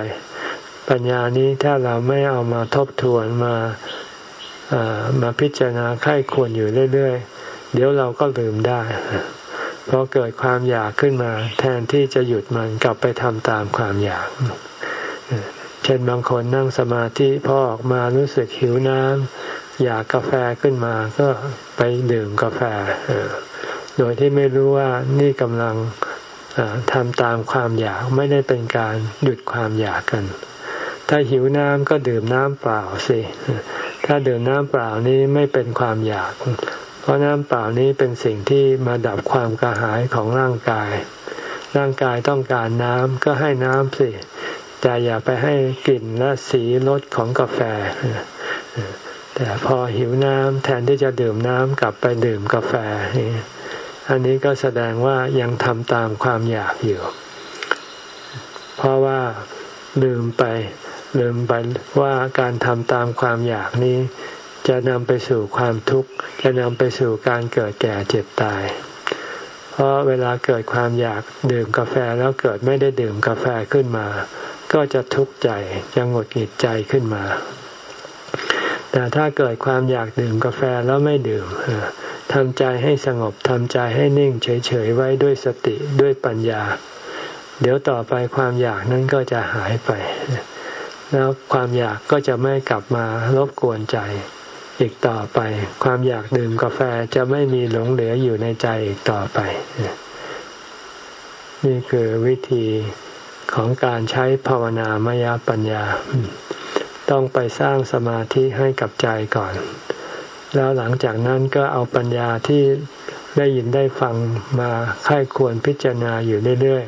ปัญญานี้ถ้าเราไม่เอามาทบทวนมามาพิจารณาไข้ควรอยู่เรื่อยๆ เดี๋ยวเราก็ลืมได้พอเกิดความอยากขึ้นมา แทนที่จะหยุดมันกลับไปทำตามความอยากเช่นบางคนนั่งสมาธิพอออกมารู้สึกหิวน้ำอยากกาแฟขึ้นมา ก็ไปดื่มกาแฟโดยที่ไม่รู้ว่านี่กำลัง ทำตามความอยากไม่ได้เป็นการหยุดความอยากกัน ถ้าหิวน้ำก็ดื่มน้ำเปล่าสิ ถ้าดื่มน้ำเปล่านี้ไม่เป็นความอยาก เพราะน้ำเปล่านี้เป็นสิ่งที่มาดับความกระหายของร่างกาย ร่างกายต้องการน้ำก็ให้น้ำสิแต่อย่าไปให้กลิ่นและสีรสของกาแฟ แต่พอหิวน้ำแทนที่จะดื่มน้ำกลับไปดื่มกาแฟ อันนี้ก็แสดงว่ายังทำตามความอยากอยู่ เพราะว่าลืมไป ลืมไปว่าการทำตามความอยากนี้ จะนำไปสู่ความทุกข์ จะนำไปสู่การเกิดแก่เจ็บตาย เพราะเวลาเกิดความอยากดื่มกาแฟแล้วเกิดไม่ได้ดื่มกาแฟขึ้นมา ก็จะทุกข์ใจจะหงดหงิดใจขึ้นมา แต่ถ้าเกิดความอยากดื่มกาแฟแล้วไม่ดื่มทำใจให้สงบทำใจให้นิ่งเฉยๆไว้ด้วยสติด้วยปัญญา เดี๋ยวต่อไปความอยากนั้นก็จะหายไป แล้วความอยากก็จะไม่กลับมารบกวนใจ อีกต่อไป ความอยากดื่มกาแฟจะไม่มีหลงเหลืออยู่ในใจอีกต่อไป นี่คือวิธีของการใช้ภาวนามยปัญญา ต้องไปสร้างสมาธิให้กับใจก่อน แล้วหลังจากนั้นก็เอาปัญญาที่ได้ยินได้ฟังมาค่ายควรพิจารณาอยู่เรื่อย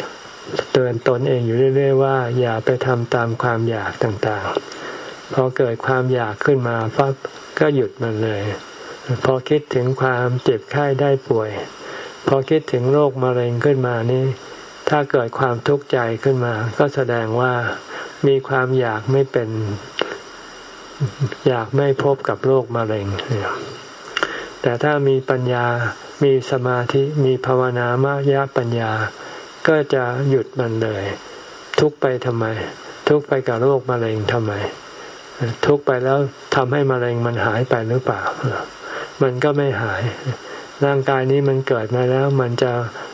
ๆเตือนตนเองอยู่เรื่อย ๆ ว่า อย่าไปทำตามความอยากต่างๆ พอเกิดความอยากขึ้นมาปั๊บก็หยุดมันเลย พอคิดถึงความเจ็บไข้ได้ป่วย พอคิดถึงโรคมะเร็งขึ้นมานี่ ถ้าเกิดความทุกข์ใจขึ้นมา ก็แสดงว่ามีความอยากไม่เป็น อยากไม่พบกับโรคมะเร็ง แต่ถ้ามีปัญญา มีสมาธิ มีภาวนามายาปัญญา ก็จะหยุดมันเลย ทุกไปทำไม ทุกไปกับโรคมะเร็งทำไม ทุกไปแล้วทำให้มะเร็งมันหายไปหรือเปล่า มันก็ไม่หาย ร่างกายนี้มันเกิดมาแล้ว มันจะ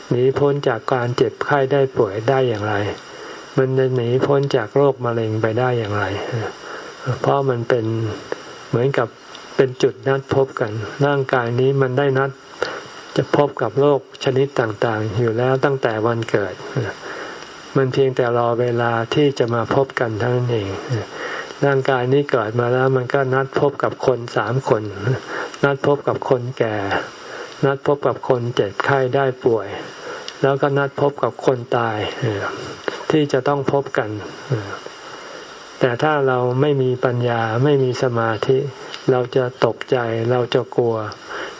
หนีพ้นจากการเจ็บไข้ได้ป่วยได้อย่างไร มันจะหนีพ้นจากโรคมะเร็งไปได้อย่างไร เพราะมันเป็นเหมือนกับเป็นจุดนัดพบกัน ร่างกายนี้มันได้นัดจะพบกับโรคชนิดต่างๆ อยู่แล้วตั้งแต่วันเกิด มันเพียงแต่รอเวลาที่จะมาพบกันเท่านั้นเอง ร่างกายนี้เกิดมาแล้วมันก็นัดพบกับคนสามคน นัดพบกับคนแก่ นัดพบกับคนเจ็บไข้ได้ป่วย แล้วก็นัดพบกับคนตายที่จะต้องพบกัน แต่ถ้าเราไม่มีปัญญาไม่มีสมาธิ เราจะตกใจเราจะกลัว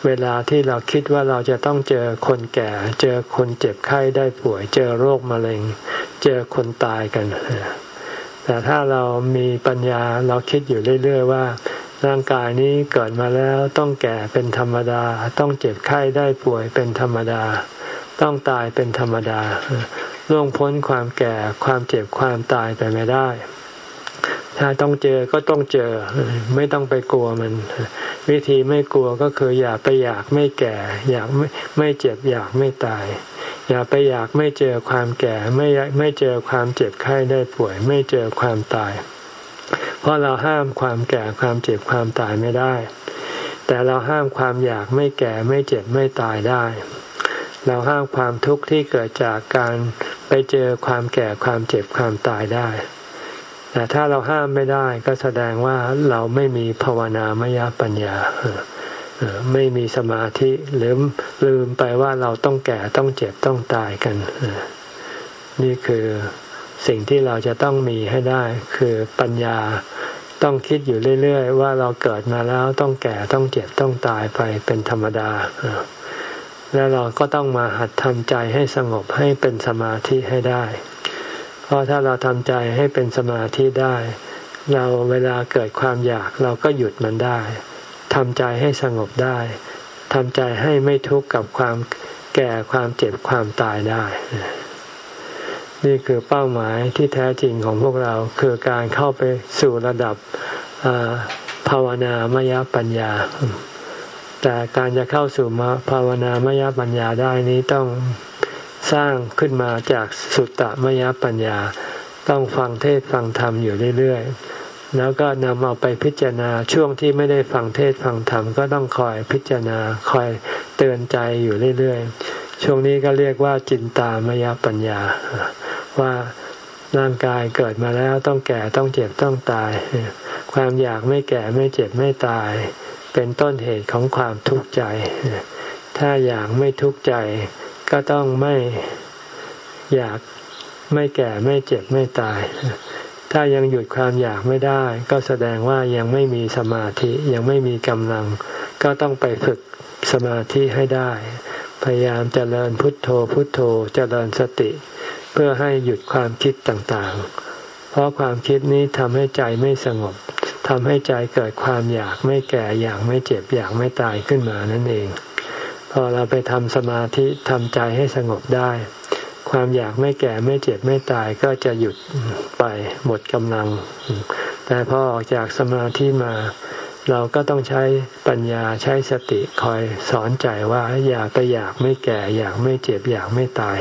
เวลาที่เราคิดว่าเราจะต้องเจอคนแก่ เจอคนเจ็บไข้ได้ป่วย เจอโรคมะเร็ง เจอคนตายกันแต่ถ้าเรามีปัญญาเราคิดอยู่เรื่อย ๆ ว่า ร่างกายนี้เกิดมาแล้วต้องแก่เป็นธรรมดา ต้องเจ็บไข้ได้ป่วยเป็นธรรมดา ต้องตายเป็นธรรมดาล่วงพ้นความแก่ความเจ็บความตายไปไม่ได้ ถ้าต้องเจอก็ต้องเจอ ไม่ต้องไปกลัวมัน วิธีไม่กลัวก็คืออย่าไปอยากไม่แก่ อยากไม่ไม่เจ็บอยากไม่ตาย อย่าไปอยากไม่เจอความแก่ ไม่ไม่เจอความเจ็บไข้ได้ป่วย ไม่เจอความตาย ราะเราห้ามความแก่ความเจ็บความตายไม่ได้ แต่เราห้ามความอยากไม่แก่ไม่เจ็บไม่ตายได้ เราห้ามความทุกข์ที่เกิดจากการไปเจอความแก่ความเจ็บความตายได้ แต่ถ้าเราห้ามไม่ได้ก็แสดงว่าเราไม่มีภาวนามยปัญญาไม่มีสมาธิหรือลืมไปว่าเราต้องแก่ต้องเจ็บต้องตายกัน นี่คือ สิ่งที่เราจะต้องมีให้ได้คือปัญญาต้องคิดอยู่เรื่อยๆ ว่าเราเกิดมาแล้วต้องแก่ต้องเจ็บต้องตายไปเป็นธรรมดา แล้วเราก็ต้องมาหัดทำใจให้สงบให้เป็นสมาธิให้ได้ เพราะถ้าเราทำใจให้เป็นสมาธิได้ เราเวลาเกิดความอยากเราก็หยุดมันได้ทำใจให้สงบได้ทำใจให้ไม่ทุกข์กับความแก่ความเจ็บความตายได้ นี่คือเป้าหมายที่แท้จริงของพวกเราคือการเข้าไปสู่ระดับภาวนามยปัญญา แต่การจะเข้าสู่มาภาวนามยปัญญาได้นี้ต้องสร้างขึ้นมาจากสุตตมยปัญญา ต้องฟังเทศฟังธรรมอยู่เรื่อยๆ แล้วก็นำเอาไปพิจารณาช่วงที่ไม่ได้ฟังเทศฟังธรรมก็ต้องคอยพิจารณาคอยเตือนใจอยู่เรื่อยๆ ช่วงนี้ก็เรียกว่าจินตามยปัญญา ว่าร่างกายเกิดมาแล้วต้องแก่ต้องเจ็บต้องตาย ความอยากไม่แก่ไม่เจ็บไม่ตาย เป็นต้นเหตุของความทุกข์ใจ ถ้าอยากไม่ทุกข์ใจ ก็ต้องไม่อยากไม่แก่ไม่เจ็บไม่ตาย ถ้ายังหยุดความอยากไม่ได้ ก็แสดงว่ายังไม่มีสมาธิยังไม่มีกำลัง ก็ต้องไปฝึกสมาธิให้ได้ พยายามเจริญพุทโธพุทโธเจริญสติ เพื่อให้หยุดความคิดต่างๆ เพราะความคิดนี้ทำให้ใจไม่สงบทำให้ใจเกิดความอยากไม่แก่อยากไม่เจ็บอยากไม่ตายขึ้นมานั่นเอง พอเราไปทำสมาธิทำใจให้สงบได้ ความอยากไม่แก่ไม่เจ็บไม่ตายก็จะหยุดไปหมดกำลัง แต่พอออกจากสมาธิมา เราก็ต้องใช้ปัญญาใช้สติคอยสอนใจว่าอยากไปอยากไม่แก่อยากไม่เจ็บอยากไม่ตาย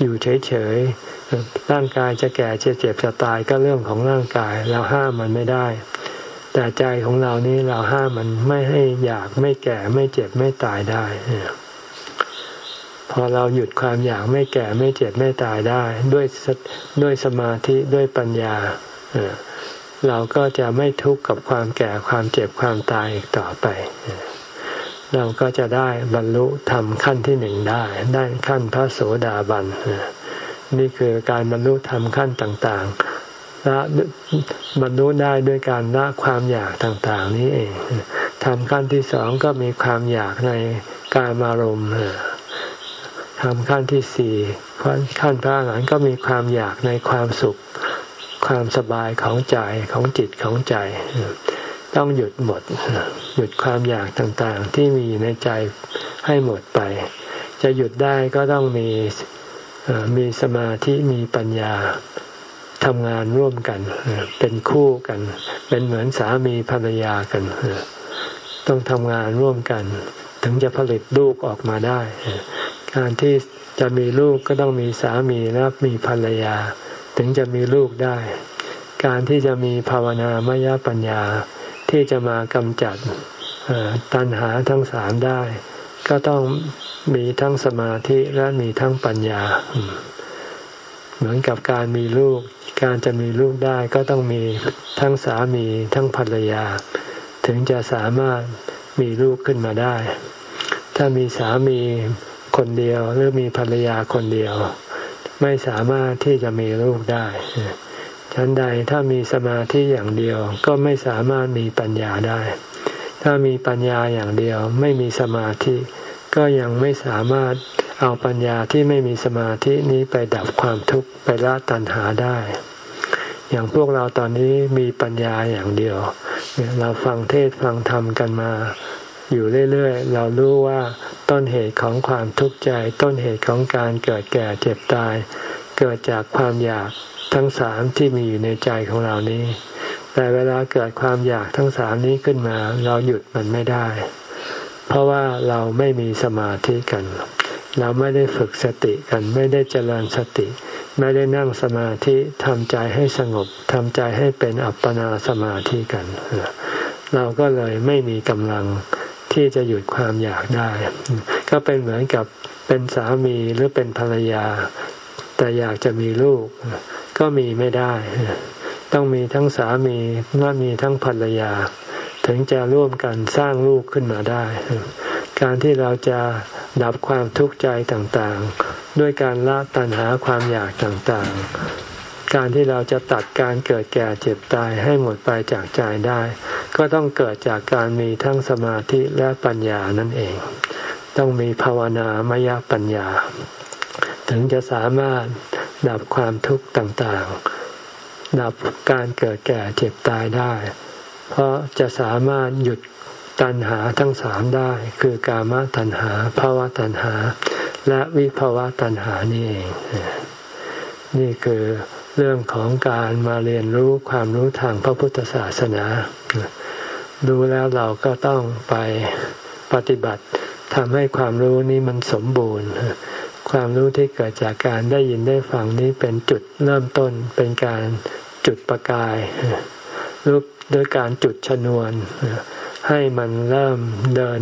อยู่เฉยๆ ร่างกายจะแก่จะเจ็บจะตายก็เรื่องของร่างกาย เราห้ามมันไม่ได้ แต่ใจของเรานี้เราห้ามมันไม่ให้อยากไม่แก่ไม่เจ็บไม่ตายได้ พอเราหยุดความอยากไม่แก่ไม่เจ็บไม่ตายได้ ด้วยด้วยสมาธิด้วยปัญญาเราก็จะไม่ทุกข์กับความแก่ความเจ็บความตายอีกต่อไป เราก็จะได้บรรลุธรรมขั้นที่หนึ่งได้ ได้ขั้นพระโสดาบันนี่คือการบรรลุธรรมขั้นต่างๆละบรรลุได้ด้วยการละความอยากต่างๆ นี้เองทำขั้นที่สองก็มีความอยากในการมารมณ์ทำขั้นที่สี่ขั้นพระอรหันต์ก็มีความอยากในความสุข ความสบายของใจของจิตของใจ ต้องหยุดหมด หยุดความอยากต่างๆ ที่มีในใจให้หมดไป จะหยุดได้ก็ต้องมีมีสมาธิมีปัญญาทำงานร่วมกัน เป็นคู่กัน เป็นเหมือนสามีภรรยากัน ต้องทำงานร่วมกัน ถึงจะผลิตลูกออกมาได้ การที่จะมีลูกก็ต้องมีสามีและมีภรรยา ถึงจะมีลูกได้ การที่จะมีภาวนามยปัญญา ที่จะมากำจัดตัณหาทั้งสามได้ ก็ต้องมีทั้งสมาธิและมีทั้งปัญญา เหมือนกับการมีลูก การจะมีลูกได้ก็ต้องมีทั้งสามีทั้งภรรยา ถึงจะสามารถมีลูกขึ้นมาได้ ถ้ามีสามีคนเดียวหรือมีภรรยาคนเดียว ไม่สามารถที่จะมีลูกได้ ฉันใดถ้ามีสมาธิอย่างเดียวก็ไม่สามารถมีปัญญาได้ ถ้ามีปัญญาอย่างเดียวไม่มีสมาธิ ก็ยังไม่สามารถเอาปัญญาที่ไม่มีสมาธินี้ไปดับความทุกข์ไปละตัณหาได้ อย่างพวกเราตอนนี้มีปัญญาอย่างเดียว เราฟังเทศฟังธรรมกันมา อยู่เรื่อยๆ เรารู้ว่าต้นเหตุของความทุกข์ใจ ต้นเหตุของการเกิดแก่เจ็บตาย เกิดจากความอยาก ทั้งสามที่มีอยู่ในใจของเรานี้ แต่เวลาเกิดความอยากทั้งสามนี้ขึ้นมา เราหยุดมันไม่ได้ เพราะว่าเราไม่มีสมาธิกัน เราไม่ได้ฝึกสติกัน ไม่ได้เจริญสติ ไม่ได้นั่งสมาธิทำใจให้สงบทำใจให้เป็นอัปปนาสมาธิกัน เราก็เลยไม่มีกำลังที่จะหยุดความอยากได้ ก็เป็นเหมือนกับเป็นสามีหรือเป็นภรรยา แต่อยากจะมีลูก ก็มีไม่ได้ ต้องมีทั้งสามีและมีทั้งภรรยา ถึงจะร่วมกันสร้างลูกขึ้นมาได้ การที่เราจะดับความทุกข์ใจต่างๆ ด้วยการละตัณหาความอยากต่างๆ การที่เราจะตัดการเกิดแก่เจ็บตายให้หมดไปจากใจได้ ก็ต้องเกิดจากการมีทั้งสมาธิและปัญญานั่นเอง ต้องมีภาวนามยปัญญา ถึงจะสามารถดับความทุกข์ต่างๆ ดับการเกิดแก่เจ็บตายได้ เพราะจะสามารถหยุดตัณหาทั้งสามได้ คือกามตัณหาภาวะตัณหา และวิภาวะตัณหานี่เอง นี่คือเรื่องของการมาเรียนรู้ความรู้ทางพระพุทธศาสนา รู้แล้วเราก็ต้องไปปฏิบัติทำให้ความรู้นี้มันสมบูรณ์ ความรู้ที่เกิดจากการได้ยินได้ฟังนี้เป็นจุดเริ่มต้นเป็นการจุดประกายรูปด้วยการจุดชนวน ให้มันเริ่มเดิน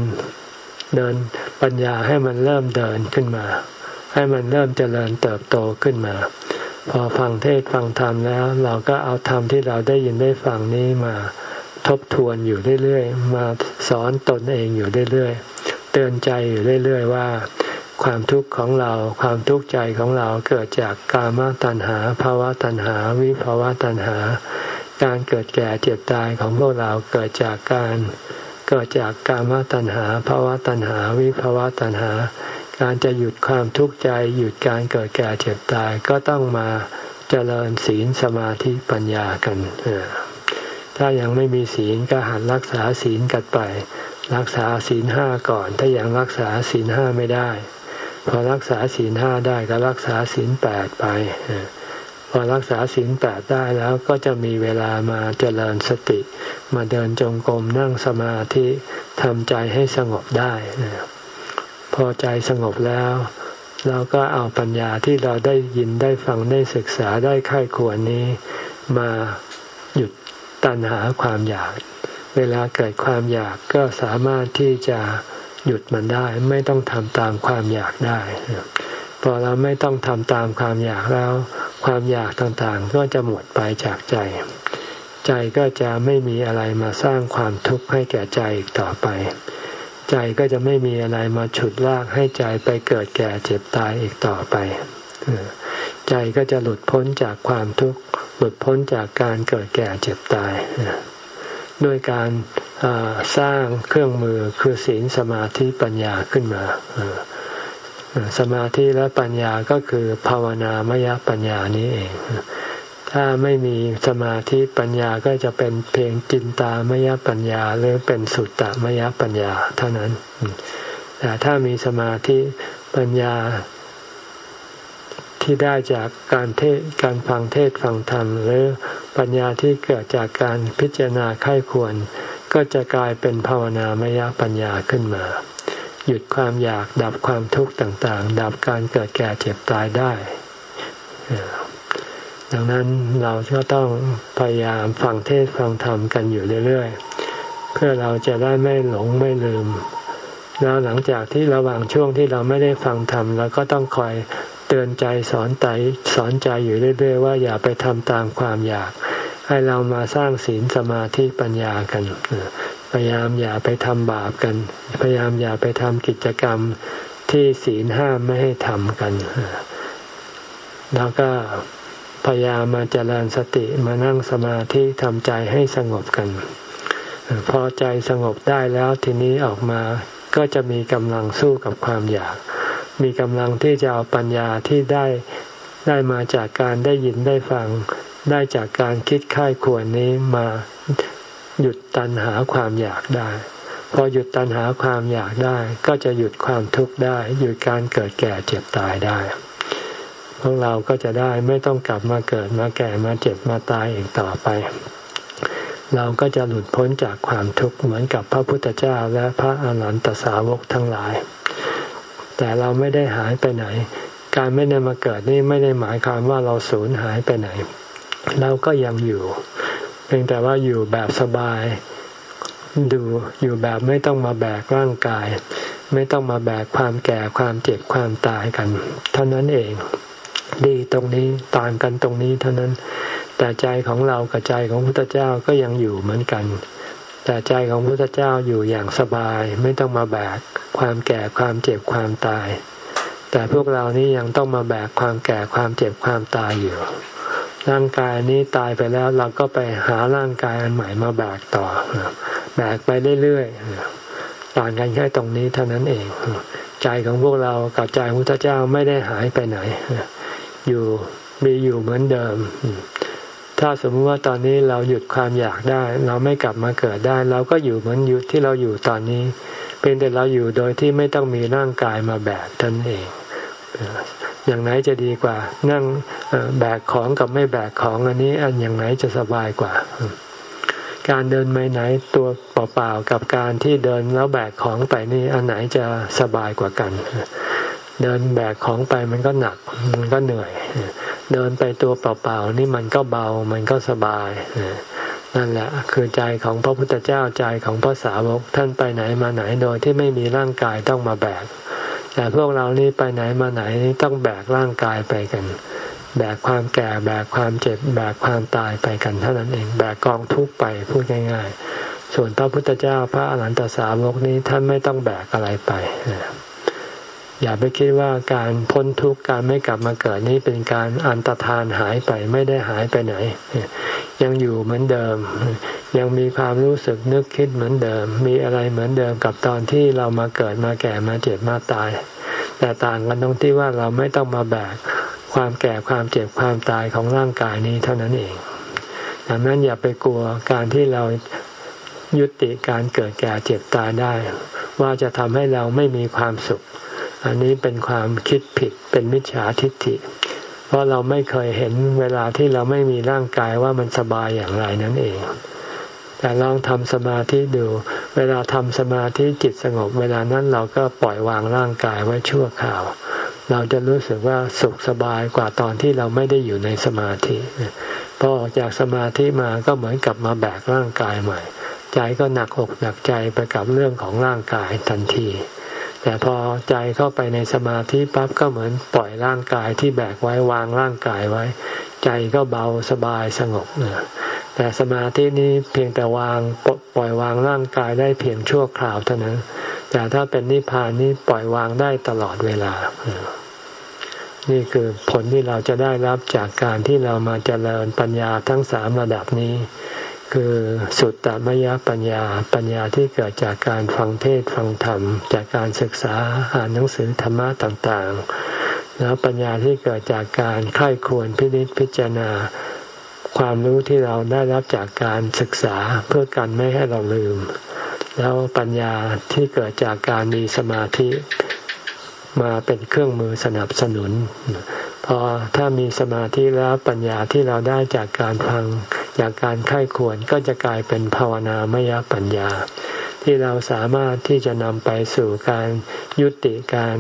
เดินปัญญาให้มันเริ่มเดินขึ้นมา ให้มันเริ่มเจริญเติบโตขึ้นมา พอฟังเทศฟังธรรมแล้ว เราก็เอาธรรมที่เราได้ยินได้ฟังนี้มาทบทวนอยู่เรื่อยๆ มาสอนตนเองอยู่เรื่อยๆ เตือนใจอยู่เรื่อยๆ ว่า ความทุกข์ของเรา ความทุกข์ใจของเราเกิดจากกามตัณหาภาวะตัณหา วิภาวะตัณหา การเกิดแก่เจ็บตายของพวกเราเกิดจากการเกิดจากกามตัณหาภาวะตัณหา วิภาวะตัณหา การจะหยุดความทุกข์ใจ หยุดการเกิดแก่เจ็บตายก็ต้องมาเจริญศีลสมาธิปัญญากันถ้ายังไม่มีศีลก็หัดรักษาศีลกันไป รักษาศีลห้าก่อน ถ้ายังรักษาศีลห้าไม่ได้ พอรักษาศีลห้าได้ก็รักษาศีลแปดไป พอรักษาศีลแปดได้แล้วก็จะมีเวลามาเจริญสติ มาเดินจงกรมนั่งสมาธิทำใจให้สงบได้พอใจสงบแล้ว เราก็เอาปัญญาที่เราได้ยินได้ฟังได้ศึกษาได้ค่ายควรนี้ มาหยุดตัณหาความอยาก เวลาเกิดความอยากก็สามารถที่จะ หยุดมันได้ ไม่ต้องทำตามความอยากได้ พอเราไม่ต้องทำตามความอยากแล้ว ความอยากต่างๆ ก็จะหมดไปจากใจ ใจก็จะไม่มีอะไรมาสร้างความทุกข์ให้แก่ใจอีกต่อไป ใจก็จะไม่มีอะไรมาฉุดลากให้ใจไปเกิดแก่เจ็บตายอีกต่อไปใจก็จะหลุดพ้นจากความทุกข์ หลุดพ้นจากการเกิดแก่เจ็บตาย ด้วยการสร้างเครื่องมือคือศีลสมาธิปัญญาขึ้นมาสมาธิและปัญญาก็คือภาวนามยปัญญานี้เอง ถ้าไม่มีสมาธิปัญญาก็จะเป็นเพียงจินตามยปัญญา หรือเป็นสุตตมยปัญญาเท่านั้น แต่ถ้ามีสมาธิปัญญา ที่ได้จากการเทศการฟังเทศฟังธรรม หรือปัญญาที่เกิดจากการพิจารณาไข้ควร ก็จะกลายเป็นภาวนามยปัญญาขึ้นมา หยุดความอยากดับความทุกข์ต่างๆ ดับการเกิดแก่เจ็บตายได้ ดังนั้นเราก็ต้องพยายามฟังเทศฟังธรรมกันอยู่เรื่อยๆ เพื่อเราจะได้ไม่หลงไม่ลืมแล้วหลังจากที่ระหว่างช่วงที่เราไม่ได้ฟังธรรมเราก็ต้องคอย ตือนใจสอนใจสอนใจอยู่เรื่อย ๆ ว่าอย่าไปทำตามความอยาก ให้เรามาสร้างศีลสมาธิปัญญากัน พยายามอย่าไปทำบาปกัน พยายามอย่าไปทำกิจกรรมที่ศีลห้ามไม่ให้ทำกัน แล้วก็พยายามมาเจริญสติมานั่งสมาธิทำใจให้สงบกัน พอใจสงบได้แล้วทีนี้ออกมาก็จะมีกำลังสู้กับความอยาก มีกำลังที่จะเอาปัญญาที่ได้ได้มาจากการได้ยินได้ฟัง ได้จากการคิดค่ายควรนี้มาหยุดตัณหาความอยากได้ พอหยุดตัณหาความอยากได้ ก็จะหยุดความทุกข์ได้ หยุดการเกิดแก่เจ็บตายได้พวกเราก็จะได้ไม่ต้องกลับมาเกิดมาแก่มาเจ็บมาตายอีกต่อไป เราก็จะหลุดพ้นจากความทุกข์เหมือนกับพระพุทธเจ้าและพระอรหันตสาวกทั้งหลาย แต่เราไม่ได้หายไปไหน การไม่ได้มาเกิดนี่ไม่ได้หมายความว่าเราสูญหายไปไหน เราก็ยังอยู่เพียงแต่ว่าอยู่แบบสบาย ดูอยู่แบบไม่ต้องมาแบกร่างกาย ไม่ต้องมาแบกความแก่ความเจ็บความตายกัน เท่านั้นเอง ดีตรงนี้ต่างกันตรงนี้เท่านั้น แต่ใจของเรากับใจของพุทธเจ้าก็ยังอยู่เหมือนกัน แต่ใจของพุทธเจ้าอยู่อย่างสบายไม่ต้องมาแบกความแก่ความเจ็บความตาย แต่พวกเรานี้ยังต้องมาแบกความแก่ความเจ็บความตายอยู่ ร่างกายนี้ตายไปแล้วเราก็ไปหาร่างกายอันใหม่มาแบกต่อแบกไปเรื่อยๆต่างกันแค่ตรงนี้เท่านั้นเอง ใจของพวกเรากับใจพระเจ้าไม่ได้หายไปไหน อยู่มีอยู่เหมือนเดิม ถ้าสมมติว่าตอนนี้เราหยุดความอยากได้ เราไม่กลับมาเกิดได้ เราก็อยู่เหมือนอยู่ที่เราอยู่ตอนนี้ เป็นแต่เราอยู่โดยที่ไม่ต้องมีร่างกายมาแบกท่านเอง อย่างไหนจะดีกว่า นั่งแบกของกับไม่แบกของอันนี้อันอย่างไหนจะสบายกว่า การเดินไปไหนตัวเปล่าๆกับการที่เดินแล้วแบกของไปนี่อันไหนจะสบายกว่ากัน เดินแบกของไปมันก็หนักมันก็เหนื่อย เดินไปตัวเปล่าๆนี่มันก็เบามันก็สบายนั่นแหละ คือใจของพระพุทธเจ้าใจของพระสาวกท่านไปไหนมาไหนโดยที่ไม่มีร่างกายต้องมาแบกแต่พวกเรานี่ไปไหนมาไหนต้องแบกร่างกายไปกัน แบกความแก่แบกความเจ็บแบกความตายไปกันเท่านั้นเองแบกกองทุกข์ไปพูดง่าย ๆ ส่วนพระพุทธเจ้าพระอรหันตสาวกนี้ท่านไม่ต้องแบกอะไรไป อย่าไปคิดว่าการพ้นทุกข์การไม่กลับมาเกิดนี้เป็นการอันตรธานหายไปไม่ได้หายไปไหน ยังอยู่เหมือนเดิม ยังมีความรู้สึกนึกคิดเหมือนเดิม มีอะไรเหมือนเดิมกับตอนที่เรามาเกิดมาแก่มาเจ็บมาตาย แต่ต่างกันตรงที่ว่าเราไม่ต้องมาแบกความแก่ความเจ็บความตายของร่างกายนี้เท่านั้นเองดังนั้นอย่าไปกลัวการที่เรายุติการเกิดแก่เจ็บตายได้ ว่าจะทำให้เราไม่มีความสุข อันนี้เป็นความคิดผิดเป็นมิจฉาทิฏฐิ เพราะเราไม่เคยเห็นเวลาที่เราไม่มีร่างกายว่ามันสบายอย่างไรนั่นเอง แต่ลองทำสมาธิดู เวลาทำสมาธิจิตสงบ เวลานั้นเราก็ปล่อยวางร่างกายไว้ชั่วคราว เราจะรู้สึกว่าสุขสบายกว่าตอนที่เราไม่ได้อยู่ในสมาธิพอออกจากสมาธิมาก็เหมือนกับมาแบกร่างกายใหม่ ใจก็หนักอกหนักใจไปกับเรื่องของร่างกายทันที แต่พอใจเข้าไปในสมาธิปั๊บก็เหมือนปล่อยร่างกายที่แบกไว้วางร่างกายไว้ ใจก็เบาสบายสงบแต่สมาธินี้เพียงแต่วางปล่อยวางร่างกายได้เพียงชั่วคราวเท่านั้น แต่ถ้าเป็นนิพพานนี้ปล่อยวางได้ตลอดเวลา นี่คือผลที่เราจะได้รับจากการที่เรามาเจริญปัญญาทั้งสามระดับนี้ คือสุตตมยปัญญาปัญญาที่เกิดจากการฟังเทศฟังธรรม จากการศึกษาอ่านหนังสือธรรมะต่างๆ แล้วปัญญาที่เกิดจากการไข้ควรพิจิตพิจารณา ความรู้ที่เราได้รับจากการศึกษาเพื่อกันไม่ให้เราลืม แล้วปัญญาที่เกิดจากการมีสมาธิ มาเป็นเครื่องมือสนับสนุน พอถ้ามีสมาธิแล้วปัญญาที่เราได้จากการฟังจากการไข้ควรก็จะกลายเป็นภาวนามยปัญญา ที่เราสามารถที่จะนำไปสู่การยุติการ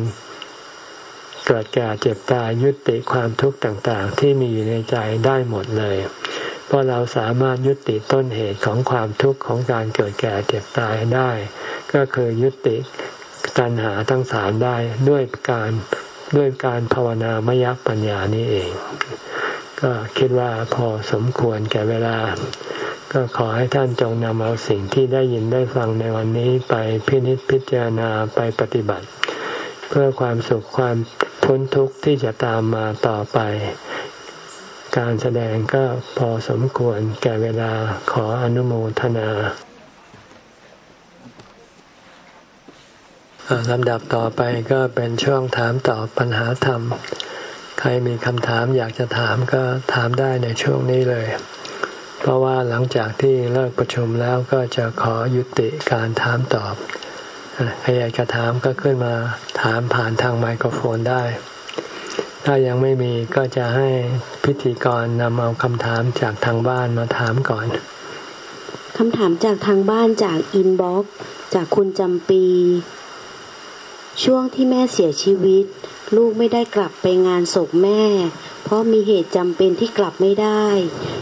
เกิดแก่เจ็บตายยุติความทุกข์ต่างๆ ที่มีอยู่ในใจได้หมดเลย เพราะเราสามารถยุติต้นเหตุของความทุกข์ของการเกิดแก่เจ็บตายได้ ก็คือยุติ ตัณหาทั้งสามได้ด้วยการด้วยการภาวนามยปัญญานี้เอง ก็คิดว่าพอสมควรแก่เวลา ก็ขอให้ท่านจงนำเอาสิ่งที่ได้ยินได้ฟังในวันนี้ไปพินิจพิจารณาไปปฏิบัติ เพื่อความสุขความพ้นทุกข์ที่จะตามมาต่อไป การแสดงก็พอสมควรแก่เวลาขออนุโมทนา ลำดับต่อไปก็เป็นช่วงถามตอบปัญหาธรรม ใครมีคำถามอยากจะถามก็ถามได้ในช่วงนี้เลย เพราะว่าหลังจากที่เลิกประชุมแล้วก็จะขอยุติการถามตอบใครอยากจะถามก็ขึ้นมาถามผ่านทางไมโครโฟนได้ ถ้ายังไม่มีก็จะให้พิธีกรนำเอาคำถามจากทางบ้านมาถามก่อนคำถามจากทางบ้านจากอินบ็อกจากคุณจำปี ช่วงที่แม่เสียชีวิต ลูกไม่ได้กลับไปงานศพแม่ เพราะมีเหตุจำเป็นที่กลับไม่ได้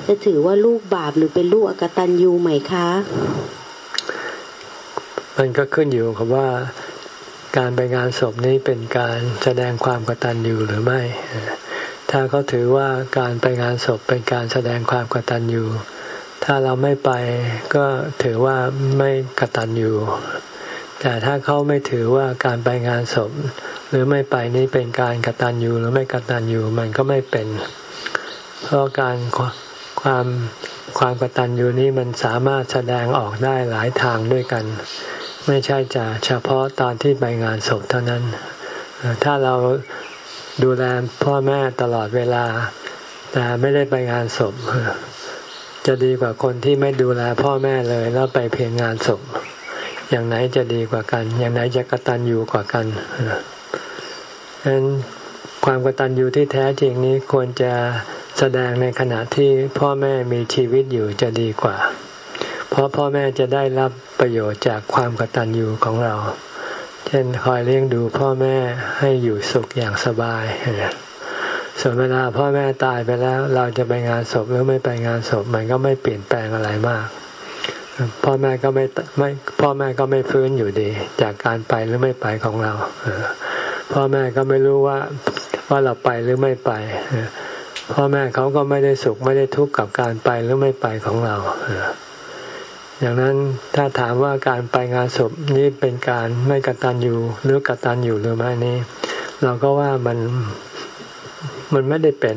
จะถือว่าลูกบาปหรือเป็นลูกอกตันยูไหมคะ มันก็ขึ้นอยู่กับว่าการไปงานศพนี้เป็นการแสดงความกตัญญูหรือไม่ ถ้าเขาถือว่าการไปงานศพเป็นการแสดงความกตัญญู ถ้าเราไม่ไปก็ถือว่าไม่กตัญญู แต่ถ้าเขาไม่ถือว่าการไปงานศพ หรือไม่ไปนี้เป็นการกตัญญูหรือไม่กตัญญูมันก็ไม่เป็น เพราะการความความกตัญญูนี้มันสามารถแสดงออกได้หลายทางด้วยกัน ไม่ใช่จะเฉพาะตอนที่ไปงานศพเท่านั้น ถ้าเราดูแลพ่อแม่ตลอดเวลา แต่ไม่ได้ไปงานศพ จะดีกว่าคนที่ไม่ดูแลพ่อแม่เลยแล้วไปเพียงงานศพ อย่างไหนจะดีกว่ากัน อย่างไหนจะกระตัญญูกว่ากันดังนั้นความกตัญญูที่แท้จริงนี้ควรจะแสดงในขณะที่พ่อแม่มีชีวิตอยู่จะดีกว่า เพราะพ่อแม่จะได้รับประโยชน์จากความกตัญญูของเรา เช่นคอยเลี้ยงดูพ่อแม่ให้อยู่สุขอย่างสบาย ส่วนเวลาพ่อแม่ตายไปแล้ว เราจะไปงานศพหรือไม่ไปงานศพมันก็ไม่เปลี่ยนแปลงอะไรมาก พ่อแม่ก็ไม่ไม่พ่อแม่ก็ไม่ฟื้นอยู่ดี จากการไปหรือไม่ไปของเราพ่อแม่ก็ไม่รู้ว่าว่าเราไปหรือไม่ไปพ่อแม่เขาก็ไม่ได้สุขไม่ได้ทุกข์กับการไปหรือไม่ไปของเราอย่างนั้นถ้าถามว่าการไปงานศพนี้เป็นการไม่กตัญญูหรือกตัญญูหรือไม่นี้ เราก็ว่ามันมันไม่ได้เป็น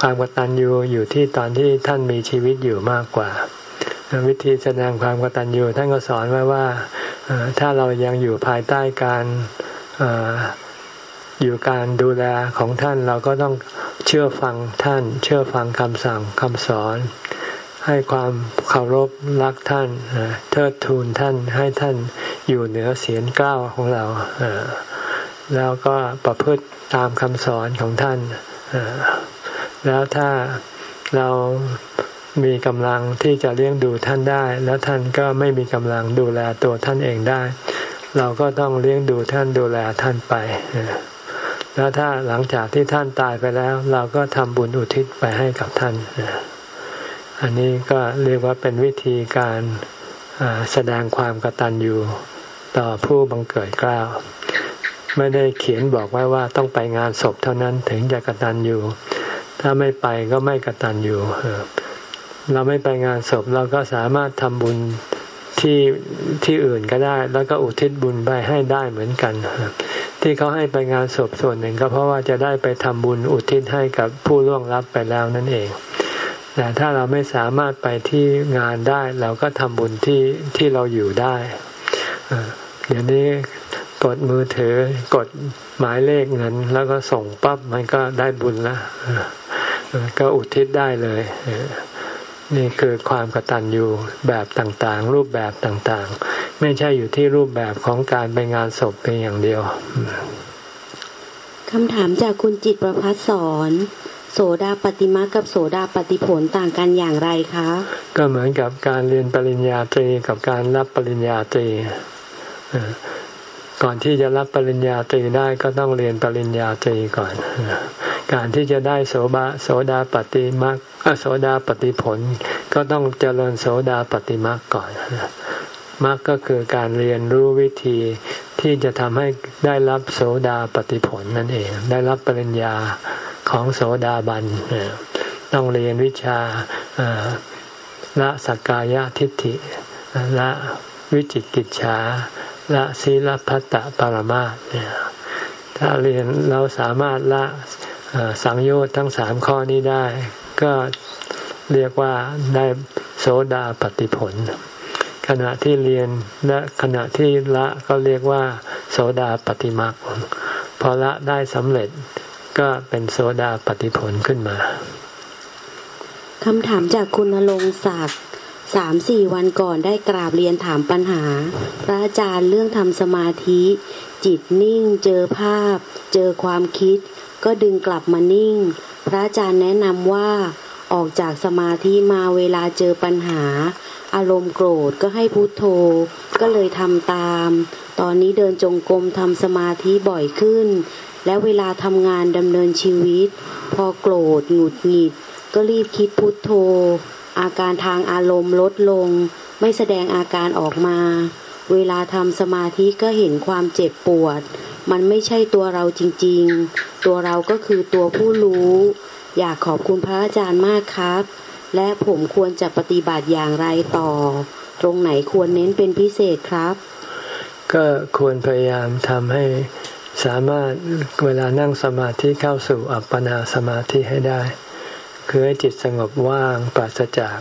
ความกตัญญูอยู่ที่ตอนที่ท่านมีชีวิตอยู่มากกว่า วิธีแสดงความกตัญญูท่านก็สอนไว้ว่าถ้าเรายังอยู่ภายใต้การอยู่การดูแลของท่านเราก็ต้องเชื่อฟังท่าน เชื่อฟังคำสั่งคำสอน ให้ความเคารพรักท่านเทิดทูนท่านให้ท่านอยู่เหนือเสียงกล้าวของเราแล้วก็ประพฤติตามคำสอนของท่านแล้วถ้าเรา มีกำลังที่จะเลี้ยงดูท่านได้ แล้วท่านก็ไม่มีกำลังดูแลตัวท่านเองได้ เราก็ต้องเลี้ยงดูท่านดูแลท่านไป แล้วถ้าหลังจากที่ท่านตายไปแล้ว เราก็ทำบุญอุทิศไปให้กับท่าน อันนี้ก็เรียกว่าเป็นวิธีการแสดงความกตัญญูต่อผู้บังเกิดกล้าวไม่ได้เขียนบอกไว้ว่าต้องไปงานศพเท่านั้นถึงจะกตัญญูถ้าไม่ไปก็ไม่กตัญญู เราไม่ไปงานศพเราก็สามารถทำบุญที่ที่อื่นก็ได้ แล้วก็อุทิศบุญไปให้ได้เหมือนกันที่เขาให้ไปงานศพส่วนหนึ่งก็เพราะว่าจะได้ไปทำบุญอุทิศให้กับผู้ล่วงลับไปแล้วนั่นเอง แต่ถ้าเราไม่สามารถไปที่งานได้ เราก็ทำบุญที่ที่เราอยู่ได้เดี๋ยวนี้กดมือถือกดหมายเลขเงิน แล้วก็ส่งปั๊บมันก็ได้บุญแล้วก็อุทิศได้เลย นี่คือความกตัญญูแบบต่างๆ รูปแบบต่างๆ ไม่ใช่อยู่ที่รูปแบบของการไปงานศพเพียงอย่างเดียวคำถามจากคุณจิตประพัฒสอนโสดาปฏิมากับโสดาปฏิผลต่างกันอย่างไรคะ ก็เหมือนกับการเรียนปริญญาตรีกับการรับปริญญาตรีก่อนที่จะรับปริญญาตรีได้ก็ต้องเรียนปริญญาตรีก่อน การที่จะได้โสบะโสดาปฏิมัก โสดาปฏิผลก็ต้องเจริญโสดาปฏิมักก่อนมักก็คือการเรียนรู้วิธีที่จะทำให้ได้รับโสดาปฏิผลนั่นเอง ได้รับปริญญาของโสดาบันต้องเรียนวิชาละสักกายทิฏฐิละวิจิกิจฉาละศีลพัตตปรมาเนี่ยถ้าเรียนเราสามารถละ สังโยชน์ทั้งสามข้อนี้ได้ ก็เรียกว่าได้โสดาปฏิผล ขณะที่เรียนและขณะที่ละก็เรียกว่าโสดาปฏิมักพอละได้สำเร็จก็เป็นโสดาปฏิผลขึ้นมาคำถามจากคุณนรงศักดิ์สามสี่วันก่อนได้กราบเรียนถามปัญหา พระอาจารย์เรื่องทำสมาธิ จิตนิ่งเจอภาพ เจอความคิด ก็ดึงกลับมานิ่ง พระอาจารย์แนะนำว่า ออกจากสมาธิมาเวลาเจอปัญหา อารมณ์โกรธก็ให้พุโทโธ ก็เลยทำตาม ตอนนี้เดินจงกรมทำสมาธิบ่อยขึ้น และเวลาทำงานดำเนินชีวิต พอโกรธหงุดหงิด ก็รีบคิดพุโทโธ อาการทางอารมณ์ลดลง ไม่แสดงอาการออกมา เวลาทำสมาธิก็เห็นความเจ็บปวด มันไม่ใช่ตัวเราจริงๆ ตัวเราก็คือตัวผู้รู้ อยากขอบคุณพระอาจารย์มากครับ และผมควรจะปฏิบัติอย่างไรต่อ ตรงไหนควรเน้นเป็นพิเศษครับ ก็ควรพยายามทำให้สามารถเวลานั่งสมาธิเข้าสู่อัปปนาสมาธิให้ได้ คือให้จิตสงบว่างปราศจาก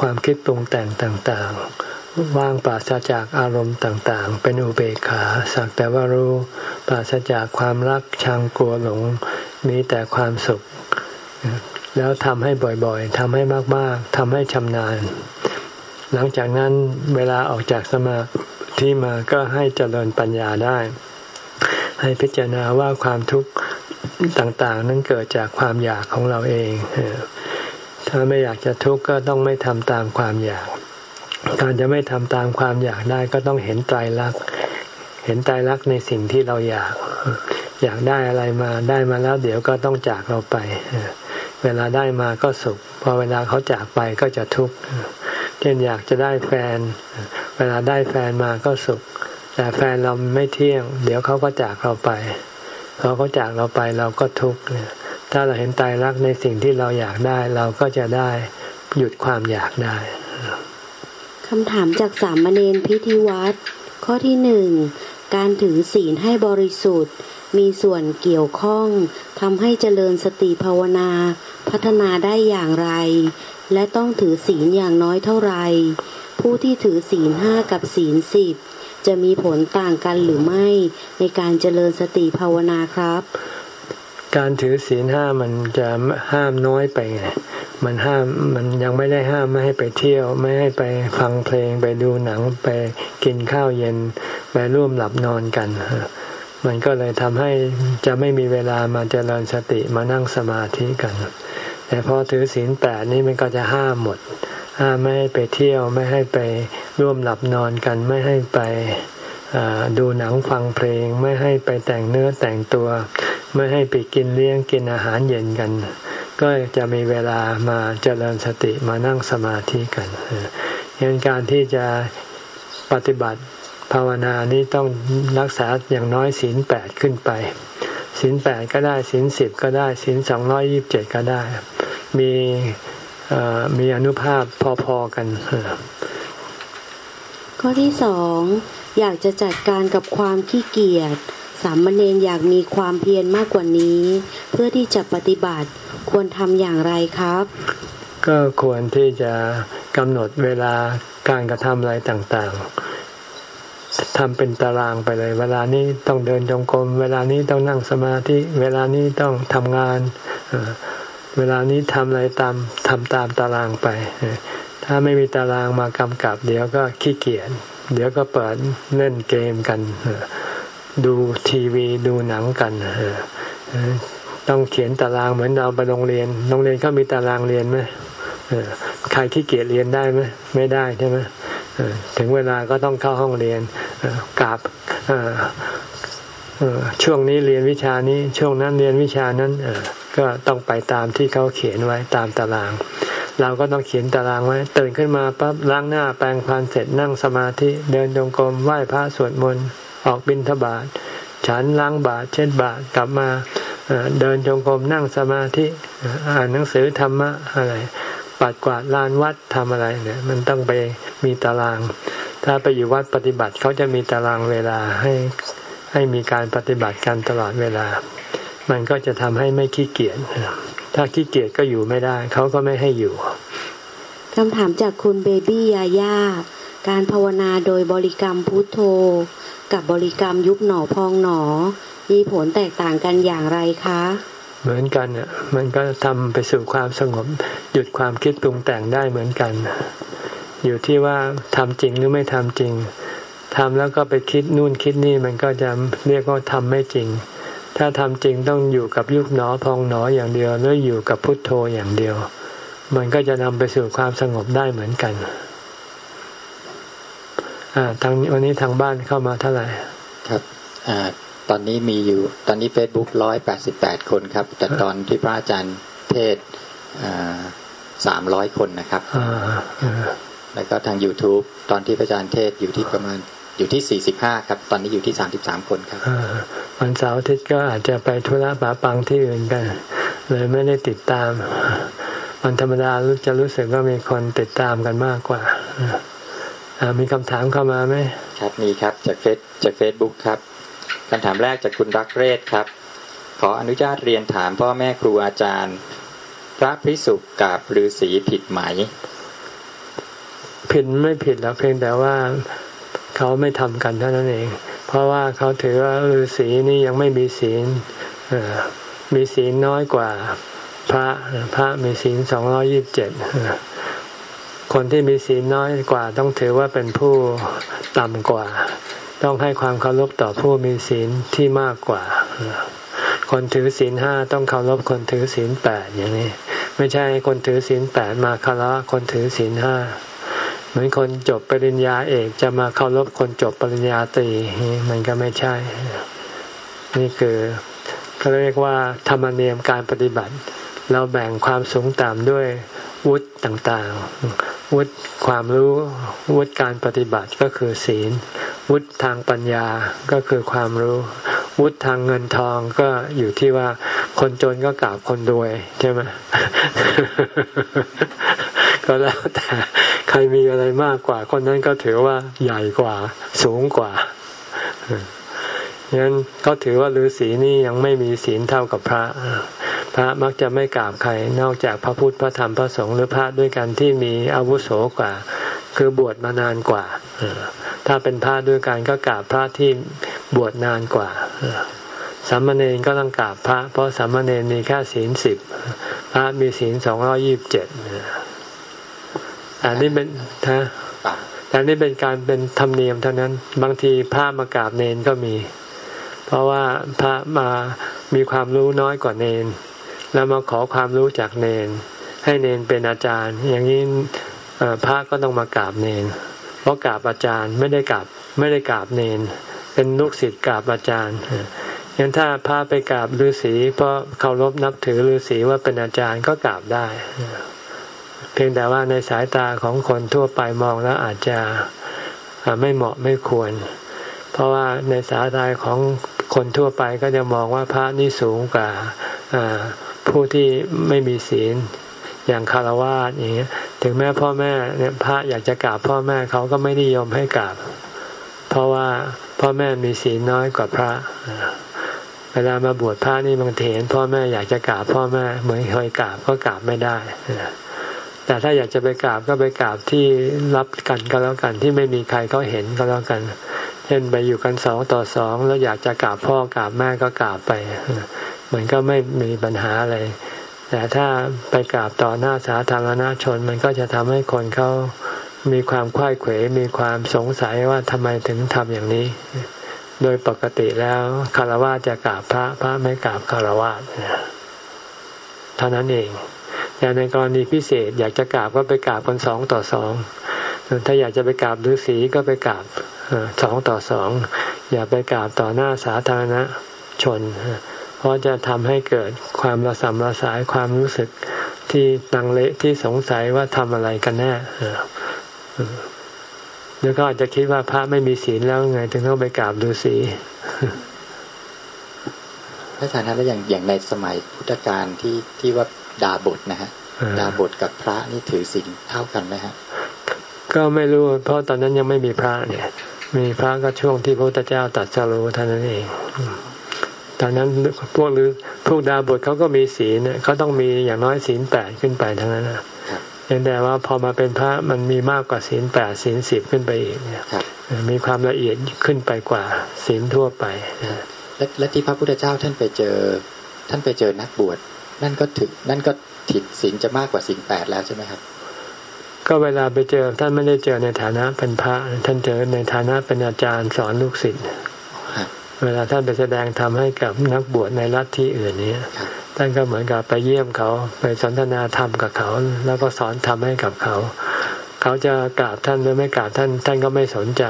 ความคิดปรุงแต่งต่างๆ ว่างปราศจากอารมณ์ต่างๆ เป็นอุเบกขาสักแต่ว่ารู้ปราศจากความรักชังกลัวหลงมีแต่ความสุข แล้วทำให้บ่อยๆทำให้มากๆทำให้ชำนาญ หลังจากนั้นเวลาออกจากสมาธิมาก็ให้เจริญปัญญาได้ ให้พิจารณาว่าความทุกข์ต่างๆ นั้นเกิดจากความอยากของเราเอง ถ้าไม่อยากจะทุกข์ก็ต้องไม่ทำตามความอยาก การจะไม่ทำตามความอยากได้ก็ต้องเห็นไตรลักษณ์เห็นไตรลักษณ์ในสิ่งที่เราอยาก อยากได้อะไรมาได้มาแล้วเดี๋ยวก็ต้องจากเราไป เวลาได้มาก็สุข พอเวลาเขาจากไปก็จะทุกข์เช่นอยากจะได้แฟน เวลาได้แฟนมาก็สุข แต่แฟนเราไม่เที่ยง เดี๋ยวเขาก็จากเราไปพอเขาจากเราไปเราก็ทุกข์ถ้าเราเห็นตายรักในสิ่งที่เราอยากได้ เราก็จะได้หยุดความอยากได้ คำถามจากสามเณรพิธีวัตรข้อที่หนึ่งการถือศีลให้บริสุทธิ์ มีส่วนเกี่ยวข้องทำให้เจริญสติภาวนา พัฒนาได้อย่างไร และต้องถือศีลอย่างน้อยเท่าไหร่ผู้ที่ถือศีลห้ากับศีลสิบจะมีผลต่างกันหรือไม่ในการเจริญสติภาวนาครับ การถือศีลห้ามันจะห้ามน้อยไปไงมันห้ามมันยังไม่ได้ห้ามไม่ให้ไปเที่ยว ไม่ให้ไปฟังเพลงไปดูหนังไปกินข้าวเย็นไปร่วมหลับนอนกันมันก็เลยทำให้จะไม่มีเวลามาเจริญสติมานั่งสมาธิกัน แต่พอถือศีลแปดนี่มันก็จะห้ามหมด ห้ามไม่ให้ไปเที่ยวไม่ให้ไปร่วมหลับนอนกันไม่ให้ไป ดูหนังฟังเพลงไม่ให้ไปแต่งเนื้อแต่งตัว ไม่ให้ไปกินเลี้ยงกินอาหารเย็นกัน ก็จะมีเวลามาเจริญสติมานั่งสมาธิกันเห็นการที่จะปฏิบัติภาวนานี้ต้องรักษาอย่างน้อยศีลแปดขึ้นไปศีลแปดก็ได้ศีลสิบก็ได้ศีลสองร้อยยิบเจ็ดก็ได้ มีมีอนุภาพพอๆกันข้อที่สอง อยากจะจัดการกับความขี้เกียจสามเณรอยากมีความเพียรมากกว่านี้ เพื่อที่จะปฏิบัติควรทำอย่างไรครับ ก็ควรที่จะกำหนดเวลาการกระทำอะไรต่างๆทำเป็นตารางไปเลย เวลานี้ต้องเดินจงกรมเวลานี้ต้องนั่งสมาธิเวลานี้ต้องทำงาน เวลานี้ทำอะไรตามทำตามตารางไป ถ้าไม่มีตารางมากำกับ เดี๋ยวก็ขี้เกียจ เดี๋ยวก็เปิดเล่นเกมกัน ดูทีวีดูหนังกันต้องเขียนตารางเหมือนเราไปโรงเรียน โรงเรียนเขามีตารางเรียนไหมใครขี้เกียจเรียนได้ไหมไม่ได้ใช่ไหมถึงเวลาก็ต้องเข้าห้องเรียนกราบช่วงนี้เรียนวิชานี้ช่วงนั้นเรียนวิชานั้นก็ต้องไปตามที่เขาเขียนไว้ตามตาราง เราก็ต้องเขียนตารางไว้ ตื่นขึ้นมาปั๊บล้างหน้าแปรงฟันเสร็จนั่งสมาธิ เดินจงกรมไหว้พระสวดมนต์ออกบิณฑบาตฉันล้างบาตเช็ดบาตกลับมาเดินจงกรมนั่งสมาธิอ่านหนังสือธรรมะอะไรปัดกวาดลานวัดทำอะไรเนี่ย มันต้องไปมีตาราง ถ้าไปอยู่วัดปฏิบัติเขาจะมีตารางเวลาให้ให้มีการปฏิบัติกันตลอดเวลา มันก็จะทำให้ไม่ขี้เกียจ ถ้าขี้เกียจก็อยู่ไม่ได้ เขาก็ไม่ให้อยู่คำถามจากคุณเบบี้ยาย่าการภาวนาโดยบริกรรมพุทโธ กับบริกรรมยุบหนอพองหนอ มีผลแตกต่างกันอย่างไรคะ เหมือนกันอะมันก็ทำไปสู่ความสงบ หยุดความคิดปรุงแต่งได้เหมือนกัน อยู่ที่ว่าทำจริงหรือไม่ทำจริงทำแล้วก็ไปคิดนู่นคิดนี่มันก็จะเรียกว่าทำไม่จริง ถ้าทำจริงต้องอยู่กับยุบหนอพองหนออย่างเดียวหรืออยู่กับพุทโธอย่างเดียว มันก็จะนำไปสู่ความสงบได้เหมือนกันอ่าทางวันนี้ทางบ้านเข้ามาเท่าไหร่ครับอ่าตอนนี้มีอยู่ ตอนนี้เฟซบุ๊กร้อยแปดสิบแปดคนครับ แต่ตอนที่พระอาจารย์เทศสามร้อยคนนะครับแล้วก็ทาง YouTube ตอนที่พระอาจารย์เทศอยู่ที่ประมาณ อยู่ที่สี่สิบห้าครับ ตอนนี้อยู่ที่สามสิบสามคนครับวันเสาร์อาทิตย์ก็อาจจะไปธุระปาปังที่อื่นกัน เลยไม่ได้ติดตามวันธรรมดาจะรู้สึกว่ามีคนติดตามกันมากกว่ามีคำถามเข้ามาไหมครับมีครับจากเฟซจากเฟซบุ๊กครับคำถามแรกจากคุณรักเรศครับ ขออนุญาตเรียนถามพ่อแม่ครูอาจารย์ พระพิสุกับฤาษีผิดไหมผิดไม่ผิดแล้วเพียงแต่ว่า เขาไม่ทำกันเท่านั้นเอง เพราะว่าเขาถือว่าฤาษีนี่ยังไม่มีศีลมีศีลน้อยกว่าพระพระมีศีลสองร้อยิบเจ็ดคนที่มีศีลน้อยกว่า ต้องถือว่าเป็นผู้ต่ำกว่า ต้องให้ความเคารพต่อผู้มีศีลที่มากกว่า คนถือศีลห้าต้องเคารพคนถือศีลแปดอย่างนี้ ไม่ใช่คนถือศีลแปดมาคาระคนถือศีลห้า มือนคนจบปริญญาเอกจะมาเคารพคนจบปริญญาตรีมันก็ไม่ใช่ นี่คือเขาเรียกว่าธรรมเนียมการปฏิบัติ เราแบ่งความสูงต่ำด้วยวุฒิต่างๆ วุฒิความรู้ วุฒิการปฏิบัติก็คือศีล วุฒิทางปัญญาก็คือความรู้ วุฒิทางเงินทองก็อยู่ที่ว่าคนจนก็กราบคนรวยใช่ไหม ก็แล้วแต่ใครมีอะไรมากกว่า คนนั้นก็ถือว่าใหญ่กว่า สูงกว่างั้นก็ถือว่าฤาษีนี่ยังไม่มีศีลเท่ากับพระ พระมักจะไม่กราบใคร นอกจากพระพุทธพระธรรมพระสงฆ์หรือพระด้วยกันที่มีอาวุโสกว่า คือบวชมานานกว่า ถ้าเป็นพระด้วยกันก็กราบพระที่บวชนานกว่าสามเณรก็ต้องกราบพระ เพราะสามเณรมีแค่ศีลสิบพระมีศีลสองร้อยี่บเจ็ด อันนี้เป็นนะแต่นี่เป็นการเป็นธรรมเนียมเท่านั้น บางทีพระมากราบเนนก็มี เพราะว่าพระมามีความรู้น้อยกว่าเนน แล้วมาขอความรู้จากเนน ให้เนนเป็นอาจารย์ อย่างนี้พระก็ต้องมากราบเนน เพราะกราบอาจารย์ไม่ได้กราบไม่ได้กราบเนน เป็นลูกศิษย์กราบอาจารย์งั้นถ้าพระไปกราบฤาษีเพราะเคารพนับถือฤาษีว่าเป็นอาจารย์ก็กราบได้ เพียงแต่ว่าในสายตาของคนทั่วไปมองแล้วอาจจะไม่เหมาะไม่ควร เพราะว่าในสายตาของคนทั่วไปก็จะมองว่าพระนี่สูงกว่าผู้ที่ไม่มีศีลอย่างคารวะอย่างเงี้ยถึงแม้พ่อแม่เนี่ยพระอยากจะกราบพ่อแม่เขาก็ไม่นิยมให้กราบ เพราะว่าพ่อแม่มีศีลน้อยกว่าพระเวลามาบวชพระนี่บางเห็นพ่อแม่อยากจะกราบพ่อแม่เหมือนเคยกราบก็กราบไม่ได้ แต่ถ้าอยากจะไปกราบก็ไปกราบที่รับกันก็แล้วกันที่ไม่มีใครเขาเห็นก็แล้วกัน เช่นไปอยู่กันสองต่อสองแล้วอยากจะกราบพ่อกราบแม่ก็กราบไปมือนก็ไม่มีปัญหาอะไร แต่ถ้าไปกราบต่อหน้าสาธารณชน มันก็จะทำให้คนเขามีความคว้ายเขวมีความสงสัยว่าทำไมถึงทำอย่างนี้ โดยปกติแล้วคารวะจะกราบพระพระไม่กราบคารวะเท่านั้นเอง อย่างในกรณีพิเศษ อยากจะกราบก็ไปกราบกันสองต่อสองถ้าอยากจะไปกราบฤาษีก็ไปกราบสองต่อสองอย่าไปกราบต่อหน้าสาธารณชน เพราะจะทำให้เกิดความระสำระสายความรู้สึกที่ตังเละที่สงสัยว่าทำอะไรกันแน่แล้วก็อาจจะคิดว่าพระไม่มีศีลแล้วไง ถึงต้องไปกราบฤาษีพระอาจารย์แล้วอย่างอย่างในสมัยพุทธกาลที่ที่ว่า ดาบทนะฮะดาบทกับพระนี่ถือศีลเท่ากันไหมฮะ ก็ไม่รู้ เพราะตอนนั้นยังไม่มีพระเนี่ย มีพระก็ช่วงที่พระพุทธเจ้าตัดสรู้เท่านั้นเองตอนนั้นพวกหรือพวกดาบทเขาก็มีศีลเนี่ยเขาต้องมีอย่างน้อยศีลแปดขึ้นไปทั้งนั้นนะยังแต่ว่าพอมาเป็นพระมันมีมากกว่าศีลแปดศีลสิบขึ้นไปอีกเนี่ยมีความละเอียดขึ้นไปกว่าศีลทั่วไปและที่พระพุทธเจ้าท่านไปเจอ ท่านไปเจอนักบวช นั่นก็ถึงนั่นก็ถิดศีลจะมากกว่าศีลแปดแล้วใช่ไหมครับ ก็เวลาไปเจอท่านไม่ได้เจอในฐานะเป็นพระ ท่านเจอในฐานะเป็นอาจารย์สอนลูกศิษย์เวลาท่านไปแสดงธรรมให้กับนักบวชในรัฐที่อื่นนี้ท่านก็เหมือนกับไปเยี่ยมเขาไปสนทนาธรรมกับเขา แล้วก็สอนธรรมให้กับเขา เขาจะกราบท่านหรือไม่กราบท่าน ท่านก็ไม่สนใจ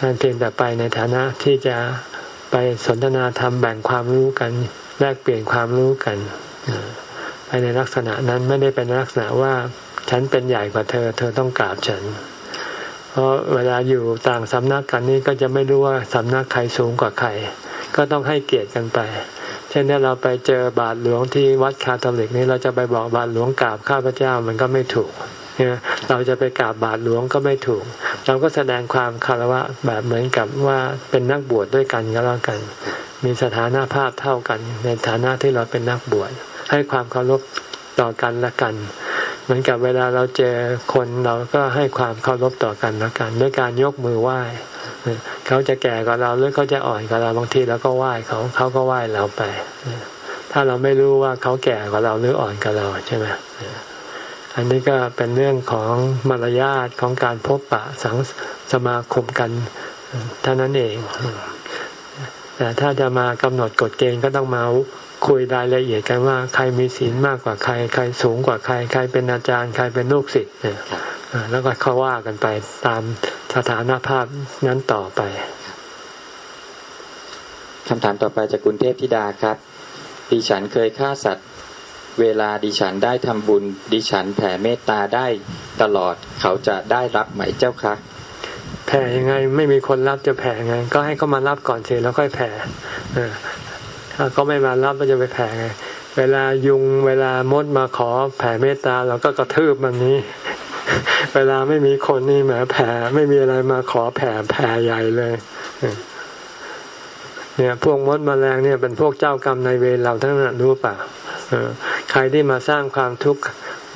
ท่านเพียงแต่ไปในฐานะที่จะไป สนทนาธรรมแบ่งความรู้กัน แลกเปลี่ยนความรู้กันไปในลักษณะนั้นไม่ได้เป็นลักษณะว่าฉันเป็นใหญ่กว่าเธอ เธอต้องกราบฉัน เพราะเวลาอยู่ต่างสำนักกันนี่ก็จะไม่รู้ว่าสำนักใครสูงกว่าใคร ก็ต้องให้เกียรติกันไป เช่นถ้าเราไปเจอบาทหลวงที่วัดคาทอลิกนี่เราจะไปบอกบาทหลวงกราบข้าพเจ้ามันก็ไม่ถูก เราจะไปกราบบาทหลวงก็ไม่ถูก เราก็แสดงความคารวะแบบเหมือนกับว่าเป็นนักบวชดด้วยกันก็แล้วกัน มีสถานะภาพเท่ากัน ในฐานะที่เราเป็นนักบวชให้ความเคารพต่อกันละกัน เหมือนกับเวลาเราเจอคนเราก็ให้ความเคารพต่อกันละกัน ด้วยการยกมือไหว้เขาจะแก่กว่าเราหรือเขาจะอ่อนกว่าเราบางทีเราก็ไหว้เขาเขาก็ไหว้เราไป ถ้าเราไม่รู้ว่าเขาแก่กว่าเราหรืออ่อนกว่าเราใช่ไหม อันนี้ก็เป็นเรื่องของมารยาทของการพบปะสังสมาคมกันเท่านั้นเอง แต่ถ้าจะมากำหนดกฎเกณฑ์ก็ต้องมาคุยรายละเอียดกันว่าใครมีศีลมากกว่าใคร ใครสูงกว่าใคร ใครเป็นอาจารย์ ใครเป็นลูกศิษย์เนี่ยแล้วก็เขาว่ากันไปตามสถานภาพนั้นต่อไปคำถามต่อไปจากคุณเทพธิดาครับดิฉันเคยฆ่าสัตว์ เวลาดิฉันได้ทำบุญ ดิฉันแผ่เมตตาได้ตลอด เขาจะได้รับไหมเจ้าคะแผ่ยังไงไม่มีคนรับจะแผ่ไง ก็ให้เขามารับก่อนเสร็จแล้วค่อยแผ่ถ้าเขาไม่มารับก็จะไปแผ่ไง เวลายุงเวลามดมาขอแผ่เมตตาเราก็กระทืบมันนี้ เวลาไม่มีคนนี่แหมแผ่ไม่มีอะไรมาขอแผ่แผ่ใหญ่เลยเนี่ยพวกมดมแมลงเนี่ยเป็นพวกเจ้ากรรมในเวรเราทั้งนั้นรู้ป่ะ ใครที่มาสร้างความทุกข์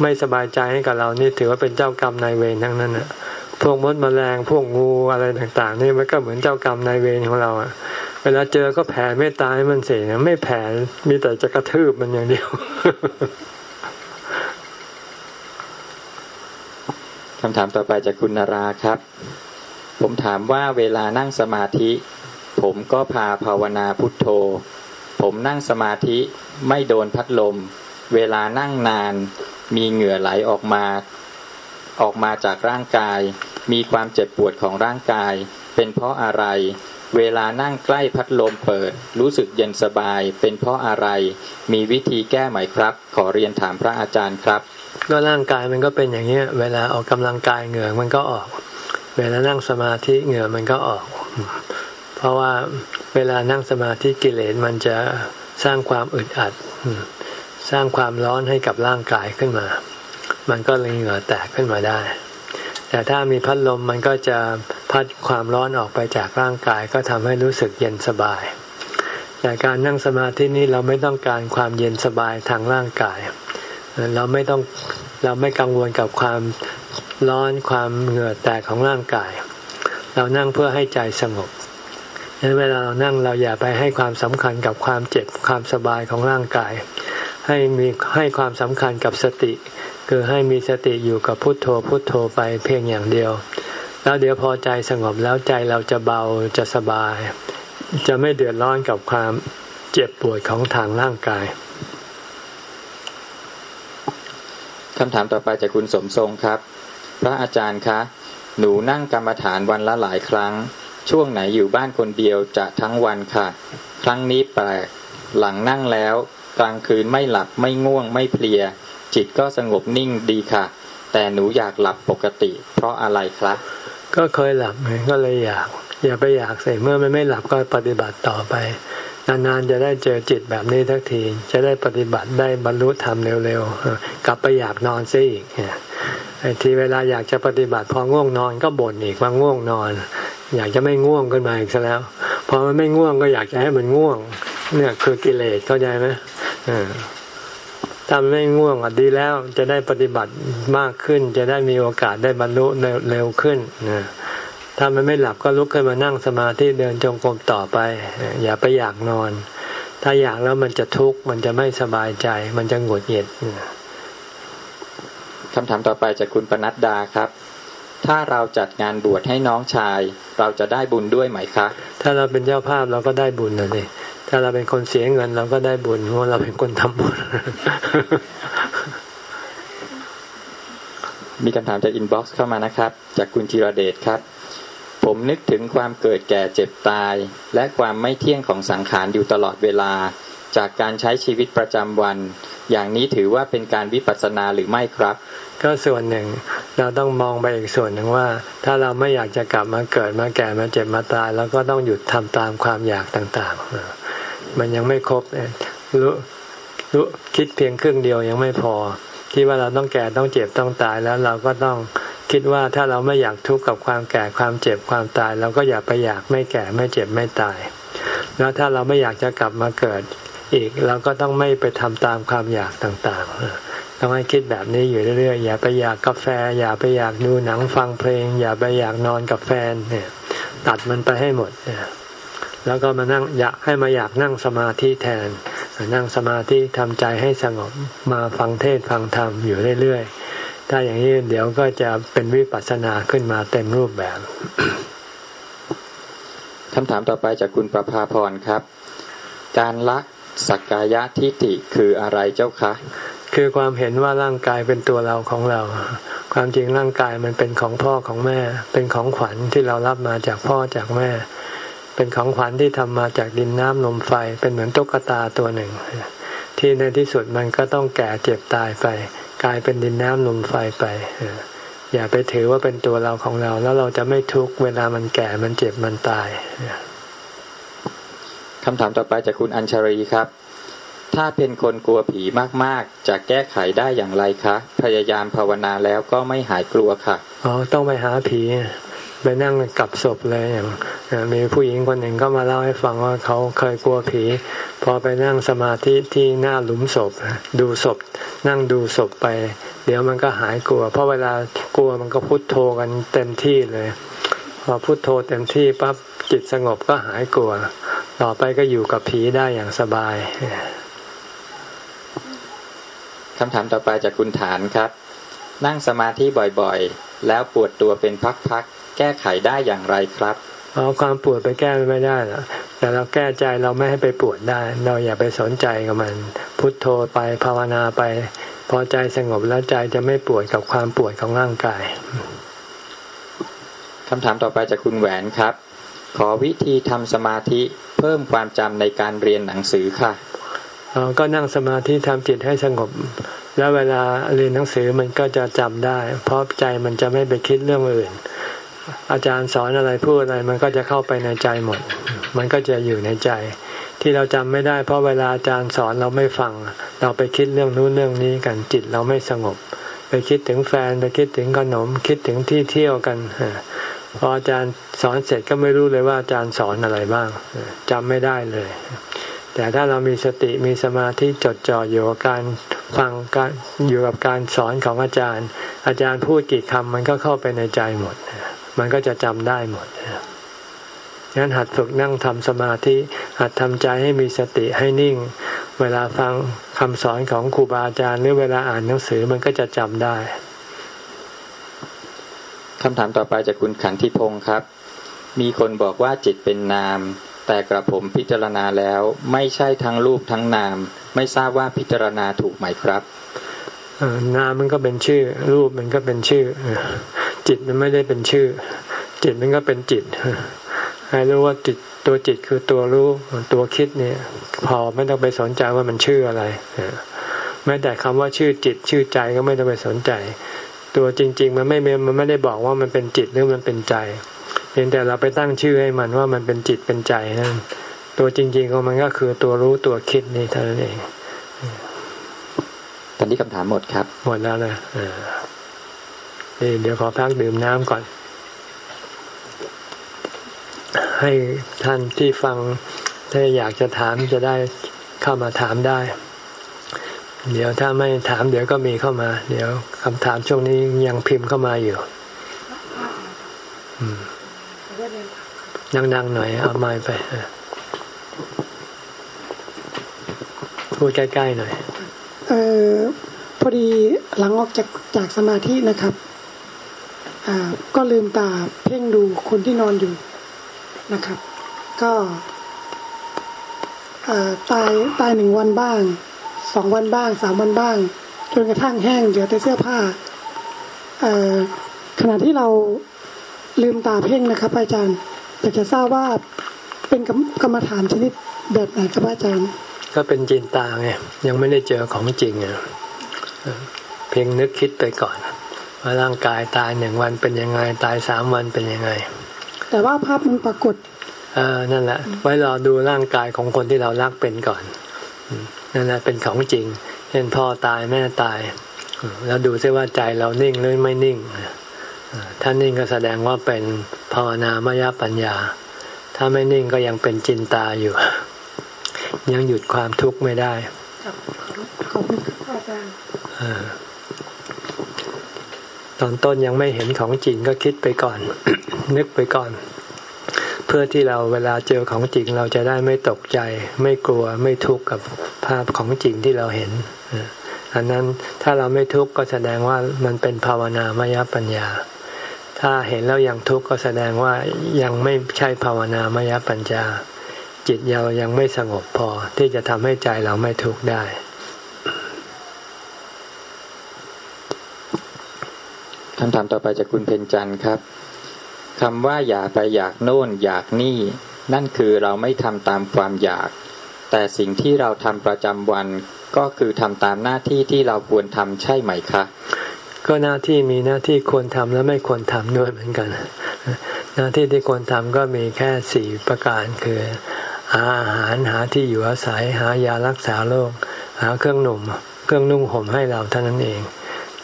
ไม่สบายใจให้กับเรานี่ถือว่าเป็นเจ้ากรรมนายเวรทั้งนั้นอะพวกมดมแมลงพวกงูอะไรต่างๆนี่มันก็เหมือนเจ้ากรรมนายเวรของเราอะ เวลาเจอก็แผ่เมตตาให้มันเสียไม่แผ่มีแต่จะกระทืบมันอย่างเดียวคำถามต่อไปจากคุณนาราครับ ผมถามว่าเวลานั่งสมาธิ ผมก็พาภาวนาพุทโธ ผมนั่งสมาธิไม่โดนพัดลม เวลานั่งนาน มีเหงื่อไหลออกมา ออกมาจากร่างกาย มีความเจ็บปวดของร่างกาย เป็นเพราะอะไร เวลานั่งใกล้พัดลมเปิด รู้สึกเย็นสบาย เป็นเพราะอะไร มีวิธีแก้ไหมครับ ขอเรียนถามพระอาจารย์ครับ ก็ร่างกายมันก็เป็นอย่างนี้เวลาออกกำลังกายเหงื่อมันก็ออก เวลานั่งสมาธิเหงื่อมันก็ออก เพราะว่า เวลานั่งสมาธิกิเลสมันจะสร้างความอึดอัด สร้างความร้อนให้กับร่างกายขึ้นมา มันก็เลยเหงื่อแตกขึ้นมาได้ แต่ถ้ามีพัดลมมันก็จะพัดความร้อนออกไปจากร่างกายก็ทำให้รู้สึกเย็นสบาย แต่การนั่งสมาธินี้เราไม่ต้องการความเย็นสบายทางร่างกาย เราไม่ต้องเราไม่กังวลกับความร้อนความเหงื่อแตกของร่างกาย เรานั่งเพื่อให้ใจสงบ ดังนั้นเวลาเรานั่งเราอย่าไปให้ความสำคัญกับความเจ็บความสบายของร่างกาย ให้มีให้ความสำคัญกับสติ คือให้มีสติอยู่กับพุทโธพุทโธไปเพียงอย่างเดียว แล้วเดี๋ยวพอใจสงบแล้วใจเราจะเบาจะสบาย จะไม่เดือดร้อนกับความเจ็บปวดของทางร่างกายคำถามต่อไปจากคุณสมทรงครับ พระอาจารย์คะ หนูนั่งกรรมฐานวันละหลายครั้ง ช่วงไหนอยู่บ้านคนเดียวจะทั้งวันค่ะ ครั้งนี้แปลก หลังนั่งแล้ว กลางคืนไม่หลับไม่ง่วงไม่เพลีย จิตก็สงบนิ่งดีค่ะ แต่หนูอยากหลับปกติ เพราะอะไรครับ ก็เคยหลับไงก็เลยอยาก อย่าไปอยากใส่เมื่อมันไม่หลับก็ปฏิบัติต่อไป นานๆจะได้เจอจิตแบบนี้ทักที จะได้ปฏิบัติได้บรรลุธรรมเร็วๆ กลับไปอยากนอนซะอีกไอ้ทีเวลาอยากจะปฏิบัติพอง่วงนอนก็บ่นอีกว่าง่วงนอน อยากจะไม่ง่วงขึ้นมาอีกซะแล้วพอมันไม่ง่วงก็อยากจะให้มันง่วง เนี่ยคือกิเลสเข้าใจไหมถ้าไม่ง่วงอะดีแล้วจะได้ปฏิบัติมากขึ้น จะได้มีโอกาสได้บรรลุเร็วขึ้นนะ ถ้ามันไม่หลับก็ลุกขึ้นมานั่งสมาธิเดินจงกรมต่อไป อย่าไปอยากนอน ถ้าอยากแล้วมันจะทุกข์มันจะไม่สบายใจ มันจะหงุดหงิดคำถามต่อไปจากคุณปนัดดาครับ ถ้าเราจัดงานบวชให้น้องชาย เราจะได้บุญด้วยไหมคะ ถ้าเราเป็นเจ้าภาพเราก็ได้บุญเลยถ้าเราเป็นคนเสียเงินเราก็ได้บุญเพราะเราเป็นคนทำบุญมีคำถามจาก inbox เข้ามานะครับ จากคุณจิรเดชครับ ผมนึกถึงความเกิดแก่เจ็บตาย และความไม่เที่ยงของสังขารอยู่ตลอดเวลา จากการใช้ชีวิตประจำวัน อย่างนี้ถือว่าเป็นการวิปัสสนาหรือไม่ครับ ก็ส่วนหนึ่ง เราต้องมองไปอีกส่วนหนึ่งว่า ถ้าเราไม่อยากจะกลับมาเกิดมาแก่มาเจ็บมาตายเราก็ต้องหยุดทำตามความอยากต่างๆ มันยังไม่ครบรู้รู้คิดเพียงครึ่งเดียวยังไม่พอที่ว่าเราต้องแก่ต้องเจ็บต้องตายแล้วเราก็ต้อง คิดว่าถ้าเราไม่อยากทุกข์กับความแก่ความเจ็บความตาย เราก็อย่าไปอยากไม่แก่ไม่เจ็บไม่ตาย แล้วถ้าเราไม่อยากจะกลับมาเกิดอีกเราก็ต้องไม่ไปทำตามความอยากต่างๆ ต้องให้คิดแบบนี้อยู่เรื่อยๆ อย่าไปอยากกาแฟ อย่าไปอยากดูหนังฟังเพลง อย่าไปอยากนอนกับแฟนเนี่ย ตัดมันไปให้หมดแล้วก็มานั่งอยากให้มาอยากนั่งสมาธิแทน นั่งสมาธิทำใจให้สงบมาฟังเทศฟังธรรมอยู่เรื่อยๆ ถ้าอย่างนี้เดี๋ยวก็จะเป็นวิปัสสนาขึ้นมาเต็มรูปแบบคำถามต่อไปจากคุณประภาพรครับ การละสักกายะทิฏฐิคืออะไรเจ้าคะ คือความเห็นว่าร่างกายเป็นตัวเราของเรา ความจริงร่างกายมันเป็นของพ่อของแม่ เป็นของขวัญที่เรารับมาจากพ่อจากแม่ เป็นของขวัญที่ทำมาจากดินน้ำลมไฟ เป็นเหมือนตุ๊กตาตัวหนึ่ง ที่ในที่สุดมันก็ต้องแก่เจ็บตายไป กลายเป็นดินน้ำลมไฟไปอย่าไปถือว่าเป็นตัวเราของเรา แล้วเราจะไม่ทุกข์เวลามันแก่มันเจ็บมันตายคำถามต่อไปจากคุณอัญชรีครับ ถ้าเป็นคนกลัวผีมากๆ จะแก้ไขได้อย่างไรคะ พยายามภาวนาแล้วก็ไม่หายกลัวค่ะ อ๋อ ต้องไปหาผี ไปนั่งกับศพเลยอย่างมีผู้หญิงคนหนึ่งก็มาเล่าให้ฟังว่าเขาเคยกลัวผี พอไปนั่งสมาธิที่หน้าหลุมศพ ดูศพ นั่งดูศพไป เดี๋ยวมันก็หายกลัว เพราะเวลากลัวมันก็พุโทโธกันเต็มที่เลยพอพุโทโธเต็มที่ปั๊บจิตสงบก็หายกลัว ต่อไปก็อยู่กับผีได้อย่างสบายคำถามต่อไปจากคุณฐานครับ นั่งสมาธิบ่อยๆ แล้วปวดตัวเป็นพักๆ แก้ไขได้อย่างไรครับเอาความปวดไปแก้ไม่ได้หรอกแต่เราแก้ใจเราไม่ให้ไปปวดได้ เราอย่าไปสนใจกับมัน พุทโธไปภาวนาไป พอใจสงบแล้วใจจะไม่ปวดกับความปวดของร่างกายคำถามต่อไปจากคุณแหวนครับ ขอวิธีทำสมาธิเพิ่มความจำในการเรียนหนังสือค่ะก็นั่งสมาธิทำจิตให้สงบ แล้วเวลาเรียนหนังสือมันก็จะจำได้ เพราะใจมันจะไม่ไปคิดเรื่องอื่น อาจารย์สอนอะไรพูดอะไร มันก็จะเข้าไปในใจหมด มันก็จะอยู่ในใจ ที่เราจำไม่ได้ เพราะเวลาอาจารย์สอนเราไม่ฟัง เราไปคิดเรื่องนู้นเรื่องนี้กันจิตเราไม่สงบ ไปคิดถึงแฟนไปคิดถึงขนม คิดถึงที่เที่ยวกันพออาจารย์สอนเสร็จก็ไม่รู้เลยว่าอาจารย์สอนอะไรบ้างจำไม่ได้เลย แต่ถ้าเรามีสติมีสมาธิจดจ่ออยู่กับการฟังการอยู่กับการสอนของอาจารย์ อาจารย์พูดกี่คำมันก็เข้าไปในใจหมด มันก็จะจำได้หมดงั้นหัดฝึกนั่งทำสมาธิ หัดทำใจให้มีสติให้นิ่ง เวลาฟังคำสอนของครูบาอาจารย์หรือเวลาอ่านหนังสือมันก็จะจำได้คำถามต่อไปจากคุณขันธิพงศ์ครับ มีคนบอกว่าจิตเป็นนาม แต่กระผมพิจารณาแล้ว ไม่ใช่ทั้งรูปทั้งนาม ไม่ทราบว่าพิจารณาถูกไหมครับ นามมันก็เป็นชื่อ รูปมันก็เป็นชื่อ จิตมันไม่ได้เป็นชื่อ จิตมันก็เป็นจิตให้รู้ว่าจิตตัวจิตคือตัวรู้ตัวคิดเนี่ย พอไม่ต้องไปสนใจว่ามันชื่ออะไรแม้แต่คำว่าชื่อจิตชื่อใจก็ไม่ต้องไปสนใจ ตัวจริง ๆ มันไม่มันไม่ได้บอกว่ามันเป็นจิตหรือมันเป็นใจเพียงแต่เราไปตั้งชื่อให้มันว่ามันเป็นจิตเป็นใจนั่นตัวจริงๆของมันก็คือตัวรู้ตัวคิดนี่เท่านั้นเอง ตอนนี้คำถามหมดครับ หมดแล้วนะเดี๋ยวขอพักดื่มน้ำก่อน ให้ท่านที่ฟังถ้าอยากจะถามจะได้เข้ามาถามได้ เดี๋ยวถ้าไม่ถามเดี๋ยวก็มีเข้ามา เดี๋ยวคำถามช่วงนี้ยังพิมพ์เข้ามาอยู่ดังๆหน่อยเอาไม้ไปพูดใกล้ๆหน่อย เออพอดีหลังออกจากจากสมาธินะครับอ่าก็ลืมตาเพ่งดูคนที่นอนอยู่นะครับ ก็ตายตายหนึ่งวันบ้างสองวันบ้างสามวันบ้าง จนกระทั่งแห้งเหลือแต่เสื้อผ้าขณะที่เราลืมตาเพ่งนะครับอาจารย์อยากจะทราบว่าเป็นกรรมฐานชนิดแบบไหนครับอาจารย์ ก็เป็นจินตาไงยังไม่ได้เจอของจริงอะเพียงนึกคิดไปก่อน ว่าร่างกายตายหนึ่งวันเป็นยังไงตายสามวันเป็นยังไง แต่ว่าภาพมันปรากฏเออนั่นแหละ ไว้รอดูร่างกายของคนที่เรารักเป็นก่อนนั่นแหละเป็นของจริง เช่นพ่อตายแม่ตาย แล้วดูซิว่าใจเรานิ่งหรือไม่นิ่งถ้านิ่งก็แสดงว่าเป็นภาวนามยปัญญา ถ้าไม่นิ่งก็ยังเป็นจินตาอยู่ ยังหยุดความทุกข์ไม่ได้ขอบคุณอาจารย์ตอนต้นยังไม่เห็นของจริงก็คิดไปก่อน นึกไปก่อน เพื่อที่เราเวลาเจอของจริงเราจะได้ไม่ตกใจ ไม่กลัวไม่ทุกข์กับภาพของจริงที่เราเห็นอันนั้นถ้าเราไม่ทุกข์ก็แสดงว่ามันเป็นภาวนามยปัญญา ถ้าเห็นแล้วยังทุกข์ก็แสดงว่ายังไม่ใช่ภาวนามยปัญญา จิตเรายังไม่สงบพอที่จะทำให้ใจเราไม่ทุกข์ได้ คำถามต่อไปจากคุณเพนจันทร์ครับคำว่าอย่าไปอยากโน่นอยากนี่ นั่นคือเราไม่ทำตามความอยาก แต่สิ่งที่เราทำประจำวันก็คือทำตามหน้าที่ที่เราควรทำใช่ไหมคะ ก็หน้าที่มีหน้าที่ควรทำและไม่ควรทำด้วยเหมือนกัน หน้าที่ที่ควรทำก็มีแค่สี่ประการคือ หาอาหารหาที่อยู่อาศัยหายารักษาโรคหาเครื่องหนุ่ม เครื่องนุ่งห่มให้เราเท่านั้นเอง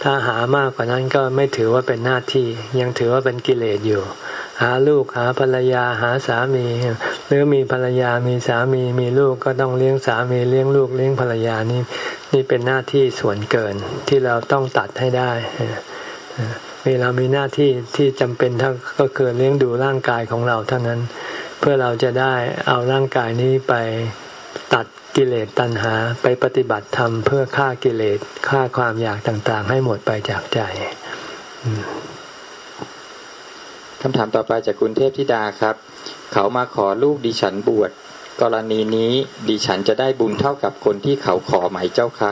ถ้าหามากกว่านั้นก็ไม่ถือว่าเป็นหน้าที่ยังถือว่าเป็นกิเลสอยู่ หาลูกหาภรรยาหาสามี หรือมีภรรยามีสามีมีลูกก็ต้องเลี้ยงสามีเลี้ยงลูกเลี้ยงภรรยานี่นี่เป็นหน้าที่ส่วนเกินที่เราต้องตัดให้ได้มีเรามีหน้าที่ที่จำเป็นเท่าก็คือเลี้ยงดูร่างกายของเราเท่านั้น เพื่อเราจะได้เอาร่างกายนี้ไปตัดกิเลสตัณหาไปปฏิบัติธรรมเพื่อฆ่ากิเลสฆ่าความอยากต่างๆ ให้หมดไปจากใจคำถามต่อไปจากคุณเทพธิดาครับ เขามาขอลูกดิฉันบวชกรณีนี้ดิฉันจะได้บุญเท่ากับคนที่เขาขอไหมเจ้าคะ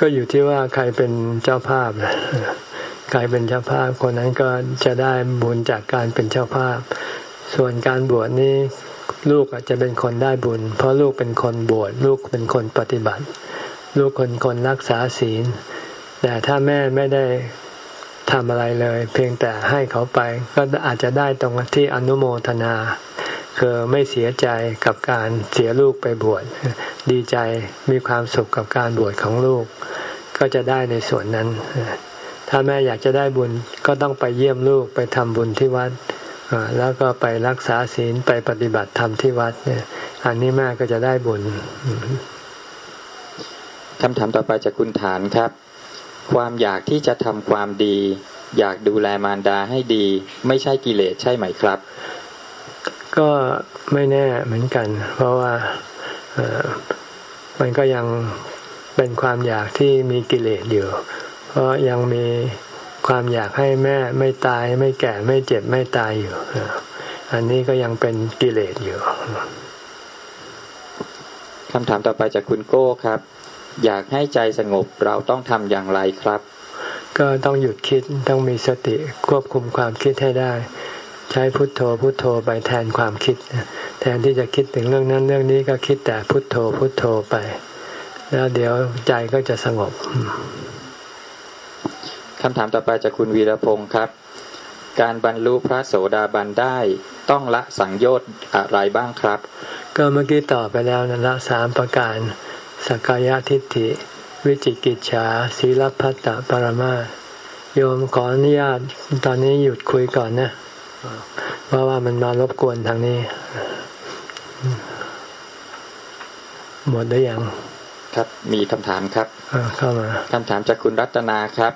ก็อยู่ที่ว่าใครเป็นเจ้าภาพใครเป็นเจ้าภาพ คนนั้นก็จะได้บุญจากการเป็นเจ้าภาพ ส่วนการบวชนี้ลูกอาจจะเป็นคนได้บุญ เพราะลูกเป็นคนบวชลูกเป็นคนปฏิบัติ ลูกคนคนรักษาศีล แต่ถ้าแม่ไม่ได้ทำอะไรเลย เพียงแต่ให้เขาไปก็อาจจะได้ตรงที่อนุโมทนา คือไม่เสียใจกับการเสียลูกไปบวชดีใจมีความสุขกับการบวชของลูก ก็จะได้ในส่วนนั้น ถ้าแม่อยากจะได้บุญก็ต้องไปเยี่ยมลูกไปทำบุญที่วัด แล้วก็ไปรักษาศีลไปปฏิบัติธรรมที่วัดเนี่ย อันนี้แม่ก็จะได้บุญคำถามต่อไปจากคุณฐานครับ ความอยากที่จะทำความดี อยากดูแลมารดาให้ดี ไม่ใช่กิเลสใช่ไหมครับ ก็ไม่แน่เหมือนกัน เพราะว่ามันก็ยังเป็นความอยากที่มีกิเลสอยู่ เพราะยังมี ความอยากให้แม่ไม่ตายไม่แก่ไม่เจ็บไม่ตายอยู่ อันนี้ก็ยังเป็นกิเลสอยู่คำถามต่อไปจากคุณโก้ครับ อยากให้ใจสงบเราต้องทำอย่างไรครับ ก็ต้องหยุดคิดต้องมีสติควบคุมความคิดให้ได้ ใช้พุทโธพุทโธไปแทนความคิด แทนที่จะคิดถึงเรื่องนั้นเรื่องนี้ก็คิดแต่พุทโธพุทโธไป แล้วเดี๋ยวใจก็จะสงบ คำถามต่อไปจากคุณวีรพงศ์ครับ การบรรลุพระโสดาบันได้ต้องละสังโยชน์อะไรบ้างครับ ก็เมื่อกี้ตอบไปแล้วนะละสามประการสักกายทิฏฐิ วิจิกิจฉาศีลพัตตปรมาโยมขออนุญาตตอนนี้หยุดคุยก่อนนะเพราะว่ามันมารบกวนทางนี้ หมดได้ยังครับมีคำถามครับเข้ามาคำถามจากคุณรัตนาครับ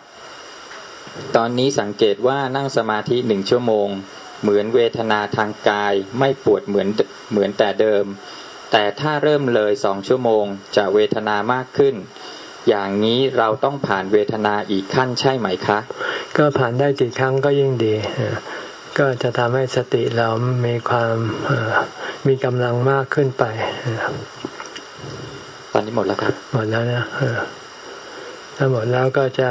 ตอนนี้สังเกตว่านั่งสมาธิหนึ่งชั่วโมง เหมือนเวทนาทางกาย ไม่ปวดเหมือนเหมือนแต่เดิม แต่ถ้าเริ่มเลยสองชั่วโมง จะเวทนามากขึ้น อย่างนี้เราต้องผ่านเวทนาอีกขั้นใช่ไหมคะ ก็ผ่านได้กี่ครั้งก็ยิ่งดี ก็จะทำให้สติเรามีความมีกำลังมากขึ้นไปตอนนี้หมดแล้วครับ หมดแล้วนะถ้าหมดแล้วก็จะ